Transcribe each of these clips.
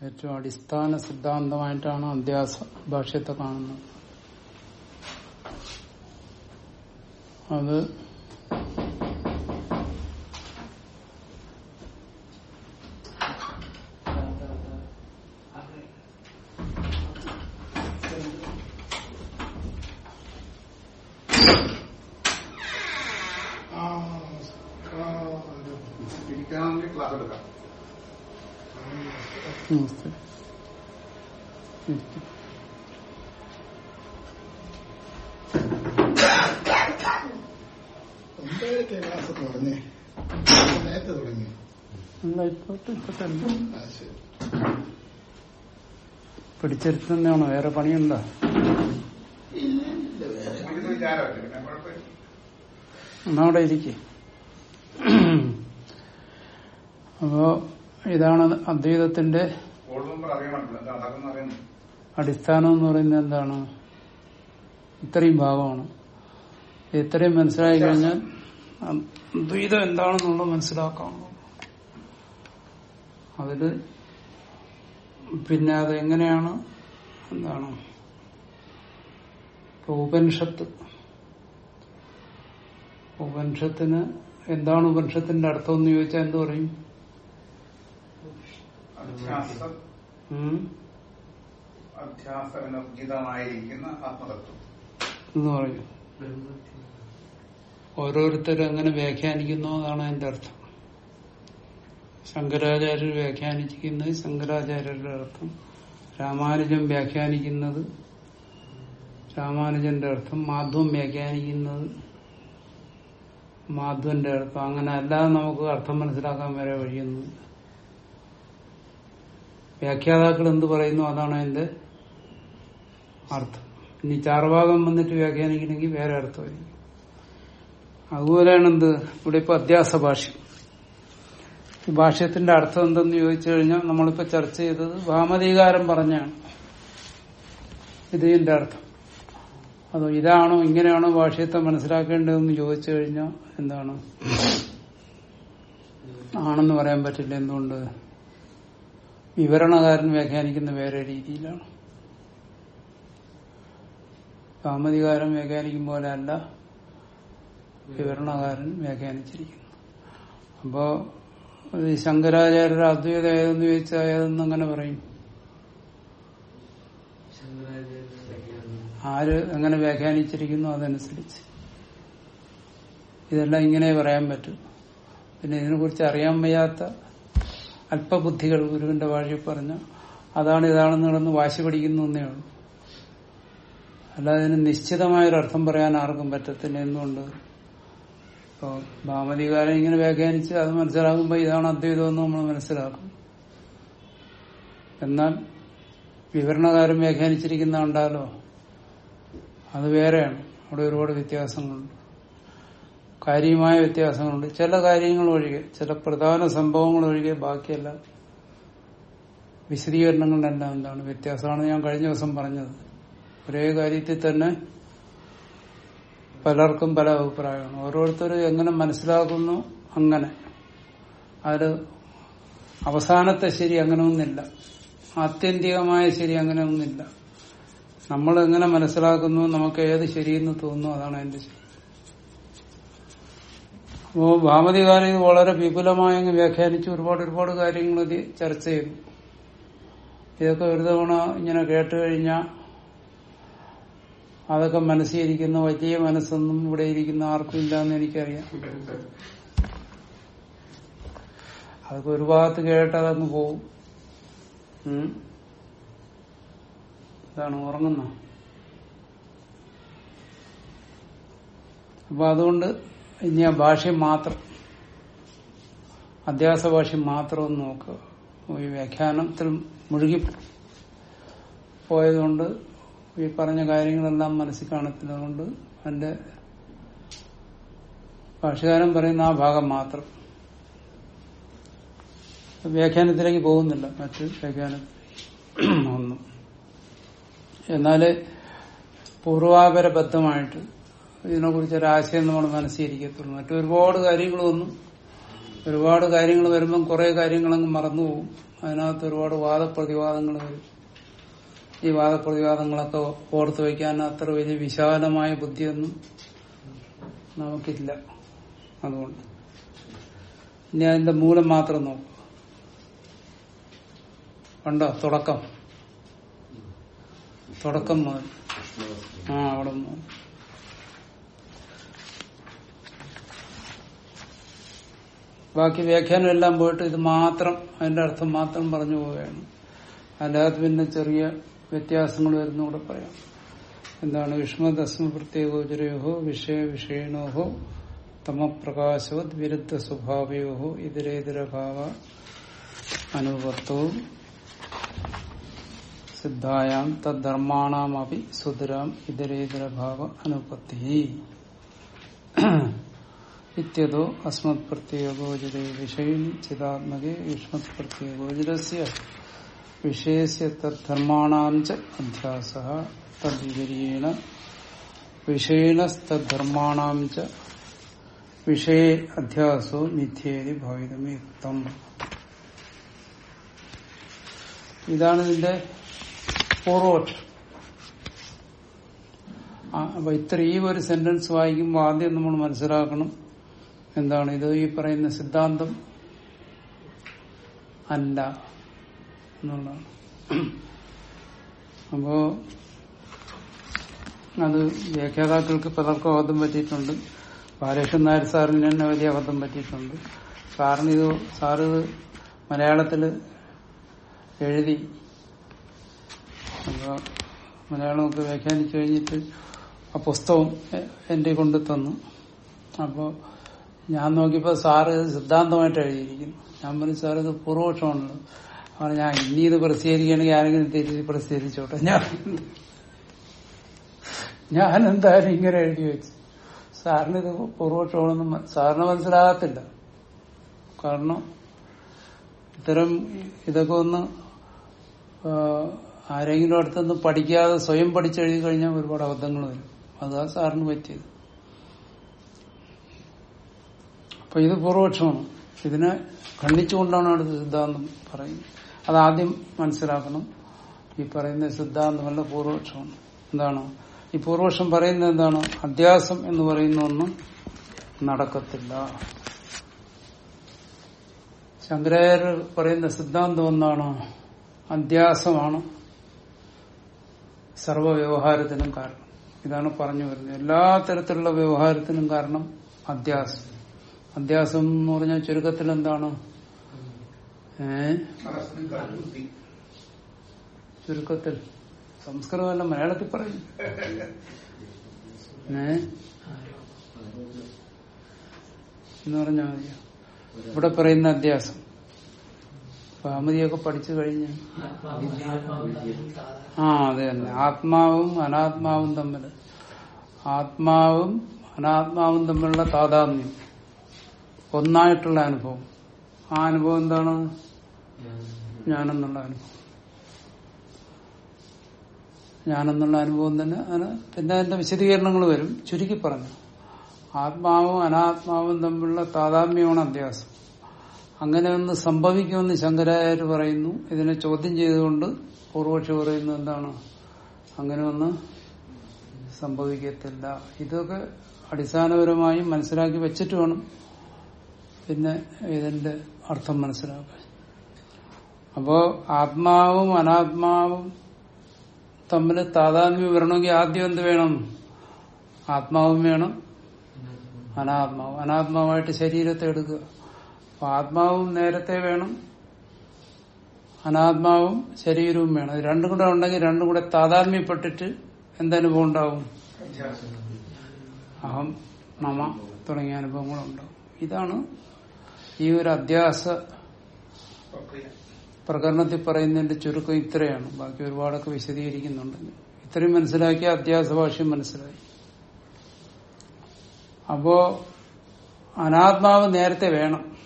ഏറ്റവും അടിസ്ഥാന സിദ്ധാന്തമായിട്ടാണ് അധ്യാസ ഭാഷ്യത്തെ കാണുന്നത്. അത് ഇരിക്കാണെങ്കിൽ ക്ലാസ് എടുക്കാം നമസ്തേ ഇരിക്കും. ഒമ്പതരത്തെ ക്ലാസ് തുടങ്ങി നേരത്തെ തുടങ്ങി അല്ല ഇപ്പോട്ട് ഇപ്പൊ തന്നെ പിടിച്ചിരുത്തുന്നതാണോ? വേറെ പണിയുണ്ടോ? ഒന്നവിടെ ഇരിക്കെ. അപ്പോ ഇതാണ് അദ്വൈതത്തിന്റെ അടിസ്ഥാനം എന്ന് പറയുന്നത് എന്താണ്? ഇത്രയും ഭാഗമാണ്. ഇത്രയും മനസ്സിലായി കഴിഞ്ഞാൽ അദ്വൈതം എന്താണെന്നുള്ളത് മനസ്സിലാക്കാം അതിൽ പിന്നെ അത് എങ്ങനെയാണ്? എന്താണ്? ഇപ്പൊ ഉപനിഷത്ത്. ഉപനിഷത്തിന് എന്താണ് ഉപനിഷത്തിന്റെ അർത്ഥം എന്ന് ചോദിച്ചാൽ എന്ത് പറയും? ആത്മതത്വം. എന്ന് പറയും. ഓരോരുത്തരും എങ്ങനെ വ്യാഖ്യാനിക്കുന്നു എന്നാണ് അതിന്റെ അർത്ഥം. ശങ്കരാചാര്യർ വ്യാഖ്യാനിക്കുന്നത് ശങ്കരാചാര്യരുടെ അർത്ഥം. രാമാനുജൻ വ്യാഖ്യാനിക്കുന്നത് രാമാനുജന്റെ അർത്ഥം. മാധ്വം വ്യാഖ്യാനിക്കുന്നത് മാധ്വന്റെ അർത്ഥം. അങ്ങനെ അല്ലാതെ നമുക്ക് അർത്ഥം മനസ്സിലാക്കാൻ വരെ കഴിയുന്നു വ്യാഖ്യാതാക്കൾ എന്ത് പറയുന്നു അതാണ് അതിന്റെ അർത്ഥം. ഇനി ചാർവാകം വന്നിട്ട് വ്യാഖ്യാനിക്കണമെങ്കിൽ വേറെ അർത്ഥമായിരിക്കും. അതുപോലെയാണ് എന്ത്? ഇവിടെ ഇപ്പൊ അധ്യാസ ഭാഷ്യം ഈ ഭാഷ്യത്തിന്റെ അർത്ഥം എന്തെന്ന് ചോദിച്ചു കഴിഞ്ഞാൽ നമ്മളിപ്പോ ചർച്ച ചെയ്തത് ഭാമതീകാരം പറഞ്ഞാണ്. ഇതിന്റെ അർത്ഥം. അതോ ഇതാണോ ഇങ്ങനെയാണോ ഭാഷ്യത്തെ മനസ്സിലാക്കേണ്ടതെന്ന് ചോദിച്ചു കഴിഞ്ഞാൽ എന്താണ്? ആണെന്ന് പറയാൻ പറ്റില്ല എന്തുകൊണ്ട്? വിവരണകാരൻ വ്യാഖ്യാനിക്കുന്ന വേറെ രീതിയിലാണ്. കാമതികാരൻ വ്യാഖ്യാനിക്കും പോലെ അല്ല വിവരണകാരൻ വ്യാഖ്യാനിച്ചിരിക്കുന്നു. അപ്പോ ഈ ശങ്കരാചാര്യരുടെ അദ്വൈത ഏതെന്ന് ചോദിച്ചാൽ ഏതെന്ന് അങ്ങനെ പറയും. ആര് അങ്ങനെ വ്യാഖ്യാനിച്ചിരിക്കുന്നു അതനുസരിച്ച്. ഇതെല്ലാം ഇങ്ങനെ പറയാൻ പറ്റും. പിന്നെ ഇതിനെക്കുറിച്ച് അറിയാൻ വയ്യാത്ത അല്പബുദ്ധികൾ ഗുരുവിന്റെ ഭാഷയിൽ പറഞ്ഞ അതാണ് ഇതാണെന്ന് കിടന്ന് വാശി പഠിക്കുന്നു എന്നേ ഉള്ളൂ. അല്ലാതെ ഇതിന് നിശ്ചിതമായൊരർത്ഥം പറയാൻ ആർക്കും പറ്റത്തില്ല. എന്തുകൊണ്ട്? ഇപ്പോ ഭാമതികാരൻ ഇങ്ങനെ വ്യാഖ്യാനിച്ച് അത് മനസ്സിലാകുമ്പോൾ ഇതാണ് അദ്വൈതം എന്ന് നമ്മൾ മനസ്സിലാക്കും. എന്നാൽ വിവരണകാരൻ വ്യാഖ്യാനിച്ചിരിക്കുന്ന ഉണ്ടാലോ അത് വേറെയാണ്. അവിടെ ഒരുപാട് വ്യത്യാസങ്ങളുണ്ട്. കാര്യമായ വ്യത്യാസങ്ങളുണ്ട്. ചില കാര്യങ്ങൾ ഒഴികെ ചില പ്രധാന സംഭവങ്ങൾ ഒഴികെ ബാക്കിയെല്ലാം വിശദീകരണങ്ങളിലെല്ലാം എന്താണ്? വ്യത്യാസമാണ് ഞാൻ കഴിഞ്ഞ ദിവസം പറഞ്ഞത്. ഒരേ കാര്യത്തിൽ തന്നെ പലർക്കും പല അഭിപ്രായമാണ്. ഓരോരുത്തരും എങ്ങനെ മനസ്സിലാക്കുന്നു അങ്ങനെ. അത് അവസാനത്തെ ശരി അങ്ങനെ ഒന്നില്ല. ആത്യന്തികമായ ശരി അങ്ങനെ ഒന്നില്ല. നമ്മൾ എങ്ങനെ മനസ്സിലാക്കുന്നു നമുക്ക് ഏത് ശരിയെന്ന് തോന്നുന്നു അതാണ് അതിന്റെ ശരി. അപ്പോ ഭാമതികാലം ഇത് വളരെ വിപുലമായി വ്യാഖ്യാനിച്ച്. ഒരുപാട് ഒരുപാട് കാര്യങ്ങൾ ഇത് ചർച്ച ചെയ്തു. ഇതൊക്കെ ഒരു തവണ ഇങ്ങനെ കേട്ട് കഴിഞ്ഞാൽ അതൊക്കെ മനസ്സിരിക്കുന്ന വലിയ മനസ്സൊന്നും ഇവിടെ ഇരിക്കുന്ന ആർക്കും ഇല്ലാന്ന് എനിക്കറിയാം. അതൊക്കെ ഒരു ഭാഗത്ത് കേട്ട് അതങ്ങ് പോവും. ഇതാണ് ഉറങ്ങുന്ന. അപ്പൊ അതുകൊണ്ട് ഇനി ആ ഭാഷ്യം മാത്രം അധ്യാസ ഭാഷ്യം മാത്രം ഒന്ന് നോക്കുക. ഈ വ്യാഖ്യാനത്തിൽ മുഴുകി പോയതുകൊണ്ട് ഈ പറഞ്ഞ കാര്യങ്ങളെല്ലാം മനസ്സിൽ കാണത്തില്ല അതുകൊണ്ട് അതിന്റെ ഭാഷകാരൻ പറയുന്ന ആ ഭാഗം മാത്രം. വ്യാഖ്യാനത്തിലേക്ക് പോകുന്നില്ല. മറ്റ് വ്യാഖ്യാനം ഒന്നും. എന്നാൽ പൂർവാപരബദ്ധമായിട്ട് ഇതിനെക്കുറിച്ച് ഒരാശയം നമ്മൾ മനസ്സിരിക്കത്തുള്ളൂ മറ്റൊരുപാട് കാര്യങ്ങളൊന്നും ഒരുപാട് കാര്യങ്ങൾ വരുമ്പം കുറെ കാര്യങ്ങളങ്ങ് മറന്നു പോകും അതിനകത്ത് ഒരുപാട് വാദപ്രതിവാദങ്ങൾ വരും. ഈ വാദപ്രതിവാദങ്ങളൊക്കെ ഓർത്തു വയ്ക്കാൻ അത്ര വലിയ വിശാലമായ ബുദ്ധിയൊന്നും നമുക്കില്ല അതുകൊണ്ട്. ഇനി അതിന്റെ മൂലം മാത്രം നോക്കും. കണ്ടോ? തുടക്കം. തുടക്കം മുതൽ. ആ അവിടെ ബാക്കി വ്യാഖ്യാനം എല്ലാം പോയിട്ട് ഇത് മാത്രം അതിന്റെ അർത്ഥം മാത്രം പറഞ്ഞു പോവുകയാണ്. അല്ലാതെ പിന്നെ ചെറിയ വ്യത്യാസങ്ങൾ വരുന്നൂടെ പറയാം. എന്താണ് വിഷ്മദസ്മ പ്രത്യേകോചരയോഹോ വിഷയ വിഷയണോഹോ തമപ്രകാശവത് വിരുദ്ധ സ്വഭാവയോഹോ ഇതരേതരഭാവ അനുവർത്തവും സിദ്ധായാം തദ്ധർമാണാമപി സുതരാം ഇതരേതരഭാവ അനുപത്തി ഇത്യതോ അസ്മത് പ്രത്യേകോചരേ വിഷയം ചിതാത്മകേ യുഷ്മത് പ്രത്യേകോചരസ്യ വിഷയസ്യ തദ്ധർമാണാം ച അധ്യാസ തദ്വിപരീണ വിഷയണസ്തദ്ധർമാണാം വിഷയ അധ്യാസോ മിഥ്യേതി ഭവിതമേ യുക്തം ഇതാണ് ഇതിന്റെ പൂർവോക്ഷം അപ്പൊ ഇത്ര ഈ ഒരു സെന്റൻസ് വായിക്കുമ്പോൾ ആദ്യം നമ്മൾ മനസ്സിലാക്കണം എന്താണ് ഇത് ഈ പറയുന്ന സിദ്ധാന്തം. അല്ല. എന്നുള്ളതാണ് അപ്പോ അത് വ്യാഖ്യാതാക്കൾക്ക് പലർക്കും അബദ്ധം പറ്റിയിട്ടുണ്ട്. ബാലകൃഷ്ണൻ നായർ സാറിന് തന്നെ വലിയ അബദ്ധം പറ്റിയിട്ടുണ്ട്. സാറിന് ഇത് സാറ് മലയാളത്തിൽ എഴുതി. അപ്പോൾ മലയാളമൊക്കെ വ്യാഖ്യാനിച്ചു കഴിഞ്ഞിട്ട് ആ പുസ്തകം എന്റെ കൊണ്ട് തന്നു. അപ്പോ ഞാൻ നോക്കിയപ്പോൾ സാറ് സിദ്ധാന്തമായിട്ട് എഴുതിയിരിക്കുന്നു. ഞാൻ പറഞ്ഞു സാർ ഇത് പൂർവപക്ഷമാണല്ലോ ഞാൻ ഇനി ഇത് പ്രസിദ്ധീകരിക്കുകയാണെങ്കിൽ ആരെങ്കിലും തിരിച്ച് പ്രസിദ്ധീകരിച്ചോട്ടെ ഞാൻ ഞാൻ എന്തായാലും ഇങ്ങനെ എഴുതി വെച്ചു. സാറിന് ഇത് പൂർവപക്ഷമാണെന്ന് മ- സാറിന് മനസ്സിലാകത്തില്ല. കാരണം ഇത്തരം ഇതൊക്കെ ഒന്ന് ആരെങ്കിലും അടുത്തൊന്ന് പഠിക്കാതെ സ്വയം പഠിച്ചെഴുതി കഴിഞ്ഞാൽ ഒരുപാട് അബദ്ധങ്ങൾ വരും. അതാ സാറിന് പറ്റിയത്. അപ്പൊ ഇത് പൂർവക്ഷമാണ് ഇതിനെ ഖണ്ഡിച്ചുകൊണ്ടാണ് അടുത്ത സിദ്ധാന്തം പറയുന്നത്. അതാദ്യം മനസ്സിലാക്കണം. ഈ പറയുന്ന സിദ്ധാന്തമല്ല പൂർവപക്ഷമാണ് എന്താണ്? ഈ പൂർവപക്ഷം പറയുന്നത് എന്താണ്? അധ്യാസം എന്ന് പറയുന്ന ഒന്നും നടക്കത്തില്ല. ശങ്കരാചാര്യർ പറയുന്ന സിദ്ധാന്തം ഒന്നാണ്. അധ്യാസമാണ് സർവ വ്യവഹാരത്തിനും കാരണം. ഇതാണ് പറഞ്ഞു വരുന്നത്. എല്ലാ തരത്തിലുള്ള വ്യവഹാരത്തിനും കാരണം അധ്യാസം. അധ്യാസം എന്ന് പറഞ്ഞാൽ ചുരുക്കത്തിൽ എന്താണ്? ചുരുക്കത്തിൽ. സംസ്കൃതമല്ല മലയാളത്തിൽ പറയും. എന്ന് പറഞ്ഞാൽ മതിയോ? ഇവിടെ പറയുന്ന അധ്യാസം ഭാമതിയൊക്കെ പഠിച്ചു കഴിഞ്ഞ്. ആ അത് തന്നെ. ആത്മാവും അനാത്മാവും തമ്മിൽ. ആത്മാവും അനാത്മാവും തമ്മിലുള്ള താതാത്മ്യം. ഒന്നായിട്ടുള്ള അനുഭവം. ആ അനുഭവം എന്താണ്? ഞാനെന്നുള്ള അനുഭവം. ഞാനെന്നുള്ള അനുഭവം തന്നെ പിന്നെ അതിന്റെ വിശദീകരണങ്ങൾ വരും. ചുരുക്കി പറഞ്ഞു. ആത്മാവും അനാത്മാവും തമ്മിലുള്ള താതാത്മ്യമാണ് അധ്യാസം അങ്ങനെ ഒന്ന് സംഭവിക്കുമെന്ന് ശങ്കരാചാര്യ പറയുന്നു. ഇതിനെ ചോദ്യം ചെയ്തുകൊണ്ട് പൂർവക്ഷി പറയുന്നു എന്താണ്? അങ്ങനെ ഒന്ന് സംഭവിക്കത്തില്ല. ഇതൊക്കെ അടിസ്ഥാനപരമായി മനസ്സിലാക്കി വെച്ചിട്ട് വേണം പിന്നെ ഇതിന്റെ അർത്ഥം മനസ്സിലാക്കാൻ. അപ്പോ ആത്മാവും അനാത്മാവും തമ്മിൽ താതാത്മ്യം വരണമെങ്കിൽ ആദ്യം എന്ത് വേണം? ആത്മാവും വേണം. അനാത്മാവ്. അനാത്മാവായിട്ട് ശരീരത്തെ എടുക്കുക. അപ്പൊ ആത്മാവും നേരത്തെ വേണം. അനാത്മാവും ശരീരവും വേണം. രണ്ടും കൂടെ ഉണ്ടെങ്കിൽ രണ്ടും കൂടെ താതാത്മ്യപ്പെട്ടിട്ട് എന്തനുഭവം ഉണ്ടാവും? അഹം നമ തുടങ്ങിയ അനുഭവങ്ങളുണ്ടാവും. ഇതാണ് ഈ ഒരു അധ്യാസ പ്രകരണത്തിൽ പറയുന്നതിന്റെ ചുരുക്കം ഇത്രയാണ്. ബാക്കി ഒരുപാടൊക്കെ വിശദീകരിക്കുന്നുണ്ട്. ഇത്രയും മനസ്സിലാക്കിയ അധ്യാസ ഭാഷയും മനസ്സിലായി. അപ്പോ അനാത്മാവ് നേരത്തെ വേണം.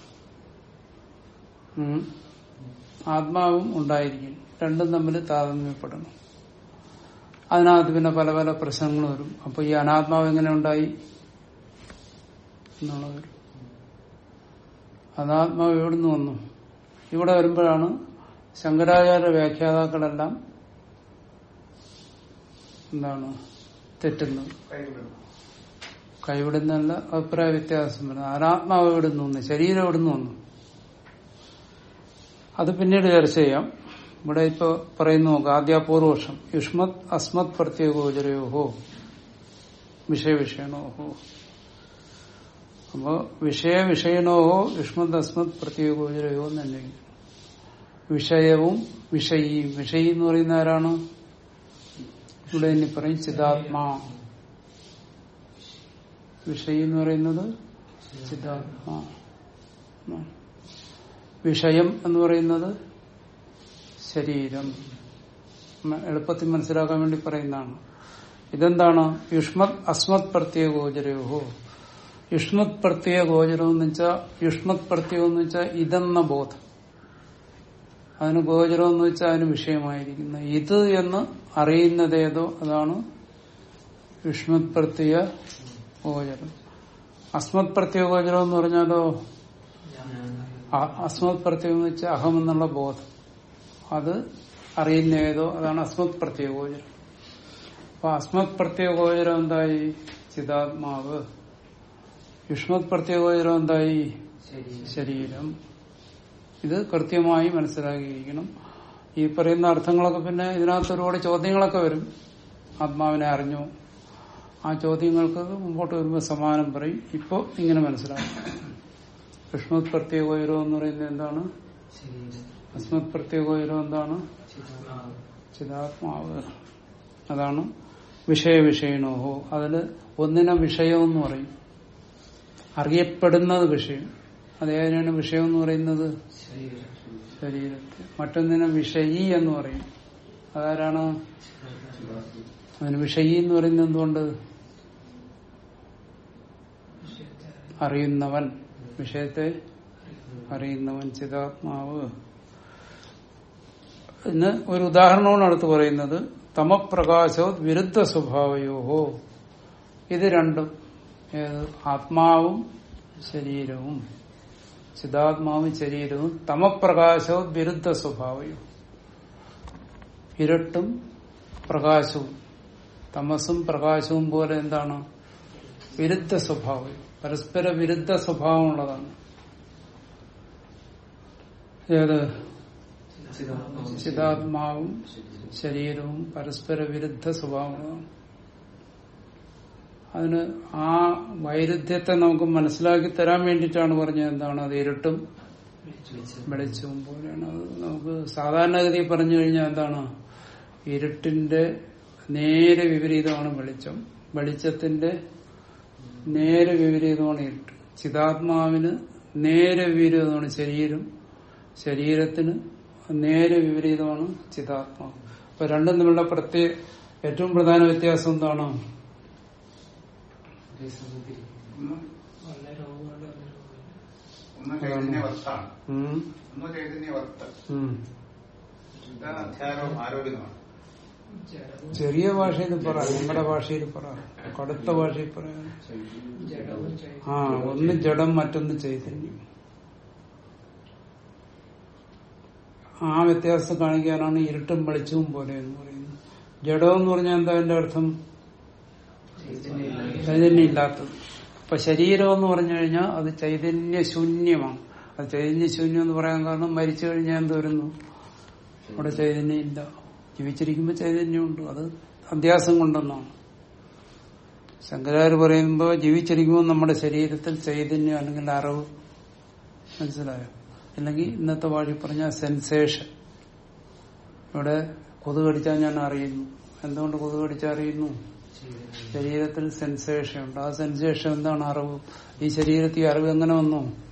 ആത്മാവും ഉണ്ടായിരിക്കും. രണ്ടും തമ്മിൽ താതമ്യപ്പെടണം അതിനകത്ത് പിന്നെ പല പല പ്രശ്നങ്ങൾ വരും. അപ്പൊ ഈ അനാത്മാവ് എങ്ങനെ ഉണ്ടായി? എന്നുള്ളത് അനാത്മാവ് എവിടുന്ന് വന്നു? ഇവിടെ വരുമ്പോഴാണ് ശങ്കരാചാര്യ വ്യാഖ്യാതാക്കളെല്ലാം എന്താണ് തെറ്റുന്നത് കൈവിടുന്നല്ല അഭിപ്രായ വ്യത്യാസം വരുന്നത് ആരാത്മാവ് എവിടുന്ന് വന്നു? ശരീരം എവിടുന്ന് വന്നു? അത് പിന്നീട് ചർച്ച ചെയ്യാം. ഇവിടെ ഇപ്പൊ പറയുന്നു നോക്കാം ആദ്യ യുഷ്മത് അസ്മത് പ്രത്യേകോചരയോഹോ വിഷയവിഷയണോഹോ അപ്പോ വിഷയവിഷയണോഹോ യുഷ്മത് അസ്മത് പ്രത്യേകോചരയോ തന്നെ. വിഷയവും വിഷയി വിഷയി എന്ന് പറയുന്ന ആരാണ്? ഇവിടെ ഇനി പറയും ചിതാത്മാ. വിഷയി എന്ന് പറയുന്നത് ചിതാത്മാ. വിഷയം എന്ന് പറയുന്നത് ശരീരം. എളുപ്പത്തിൽ മനസ്സിലാക്കാൻ വേണ്ടി പറയുന്നതാണ്. ഇതെന്താണ്? യുഷ്മത് അസ്മത് പ്രത്യേക ഗോചരയോഹോ യുഷ്മത് പ്രത്യേക ഗോചരം എന്ന് വെച്ചാൽ യുഷ്മത് പ്രത്യേകം എന്ന് വെച്ചാൽ ഇതെന്ന ബോധം. അതിന് ഗോചരം എന്ന് വെച്ചാൽ അതിന് വിഷയമായിരിക്കുന്ന ഇത് എന്ന് അറിയുന്നതേതോ അതാണ് യുഷ്മത് പ്രത്യ ഗോചരം. അസ്മത് പ്രത്യ ഗോചരം എന്ന് പറഞ്ഞാലോ? അസ്മത് പ്രത്യം എന്ന് വെച്ചാൽ അഹം എന്നുള്ള ബോധം. അത് അറിയുന്ന ഏതോ അതാണ് അസ്മത് പ്രത്യ ഗോചരം. അപ്പൊ അസ്മത് പ്രത്യ ഗോചരം എന്തായി? ചിതാത്മാവ്. യുഷ്മത് പ്രത്യ ഗോചരം എന്തായി? ശരീരം. ഇത് കൃത്യമായി മനസ്സിലാക്കിയിരിക്കണം. ഈ പറയുന്ന അർത്ഥങ്ങളൊക്കെ പിന്നെ ഇതിനകത്ത് ഒരുപാട് ചോദ്യങ്ങളൊക്കെ വരും. ആത്മാവിനെ അറിഞ്ഞു. ആ ചോദ്യങ്ങൾക്ക് മുമ്പോട്ട് വരുമ്പോൾ സമാനം പറയും. ഇപ്പോൾ ഇങ്ങനെ മനസ്സിലാക്കും വിഷ്ണുത് ഉയരം എന്ന് പറയുന്നത് എന്താണ്? അസ്മത് പ്രത്യേകോയരോ എന്താണ്? ചിതാത്മാവ്. അതാണ് വിഷയവിഷയണോഹോ അതിൽ ഒന്നിനെ വിഷയം എന്ന് പറയും. അറിയപ്പെടുന്നത് വിഷയം. അതേതിനാണ് വിഷയം എന്ന് പറയുന്നത്? ശരീരത്തെ മറ്റൊന്നിനെ വിഷയി എന്ന് പറയും. അതാരാണ്? അതിന് വിഷയി എന്ന് പറയുന്നത് എന്തുകൊണ്ട്? അറിയുന്നവൻ. വിഷയത്തെ അറിയുന്നവൻ ചിതാത്മാവ്. ഇന്ന് ഒരു ഉദാഹരണമാണ് അടുത്ത് പറയുന്നത്. തമപ്രകാശോ വിരുദ്ധ സ്വഭാവയോഹോ ഇത് രണ്ടും ആത്മാവും ശരീരവും. ചിതാത്മാവും ശരീരവും തമപ്രകാശോ വിരുദ്ധ സ്വഭാവവും ഇരട്ടും പ്രകാശവും. തമസും പ്രകാശവും പോലെ എന്താണ്? വിരുദ്ധ സ്വഭാവം പരസ്പര വിരുദ്ധ സ്വഭാവമുള്ളതാണ്. ഏത്? ചിതാത്മാവും ശരീരവും പരസ്പര വിരുദ്ധ സ്വഭാവമുള്ളതാണ്. അതിന് ആ വൈരുദ്ധ്യത്തെ നമുക്ക് മനസ്സിലാക്കി തരാൻ വേണ്ടിയിട്ടാണ് പറഞ്ഞത്. എന്താണ്? അത് ഇരുട്ടും വെളിച്ചവും പോലെയാണ്. അത് നമുക്ക് സാധാരണഗതി പറഞ്ഞു കഴിഞ്ഞാൽ എന്താണ്? ഇരുട്ടിന്റെ നേരെ വിപരീതമാണ് വെളിച്ചം. വെളിച്ചത്തിന്റെ നേരെ വിപരീതമാണ് ഇരുട്ട്. ചിതാത്മാവിന് നേരെ വിപരീതമാണ് ശരീരം. ശരീരത്തിന് നേരെ വിപരീതമാണ് ചിതാത്മാവ്. അപ്പൊ രണ്ടും തമ്മിലുള്ള പ്രത്യേക ഏറ്റവും പ്രധാന വ്യത്യാസം എന്താണ്? ഒന്ന് ഒന്ന് ചൈതന്യവത്താണ് ഉം, ഒന്ന് ചൈതന്യവത്ത് ഉം. ഇത് അധ്യാരവും ആരോഗ്യമാണ് ചെറിയ ഭാഷയിൽ പറ നമ്മുടെ ഭാഷയിൽ പറ. കടുത്ത ഭാഷയിൽ പറ. ആ ഒന്ന് ജഡം മറ്റൊന്ന് ചൈതന്യം. ആ വ്യത്യാസം കാണിക്കാനാണ് ഇരുട്ടും വെളിച്ചവും പോലെ എന്ന് പറയുന്നത്. ജഡം എന്ന് പറഞ്ഞാൽ എന്താ അതിന്റെ അർത്ഥം? ചൈതന്യം ഇല്ലാത്തത് അപ്പൊ ശരീരം എന്ന് പറഞ്ഞു കഴിഞ്ഞാൽ അത് ചൈതന്യ ശൂന്യമാണ് അത് ചൈതന്യ ശൂന്യം എന്ന് പറയാൻ കാരണം മരിച്ചു കഴിഞ്ഞാൽ എന്ത് വരുന്നു? അവിടെ ചൈതന്യം ഇല്ല ജീവിച്ചിരിക്കുമ്പോൾ ചൈതന്യമുണ്ട്. അത് അധ്യാസം കൊണ്ടെന്നാണ്. ശങ്കരാചാര്യ പറയുമ്പോൾ ജീവിച്ചിരിക്കുമ്പോൾ നമ്മുടെ ശരീരത്തിൽ ചൈതന്യം അല്ലെങ്കിൽ അറിവ്. മനസ്സിലായോ? അല്ലെങ്കിൽ ഇന്നത്തെ വാഴി പറഞ്ഞ സെൻസേഷൻ ഇവിടെ കൊതുകടിച്ചാൽ ഞാൻ അറിയുന്നു. എന്തുകൊണ്ട് കൊതുകടിച്ചാൽ അറിയുന്നു? ശരീരത്തിൽ സെൻസേഷൻ ഉണ്ട്. ആ സെൻസേഷൻ എന്താണ് അറിവ്? ഈ ശരീരത്തിൽ അറിവ് എങ്ങനെ വന്നു?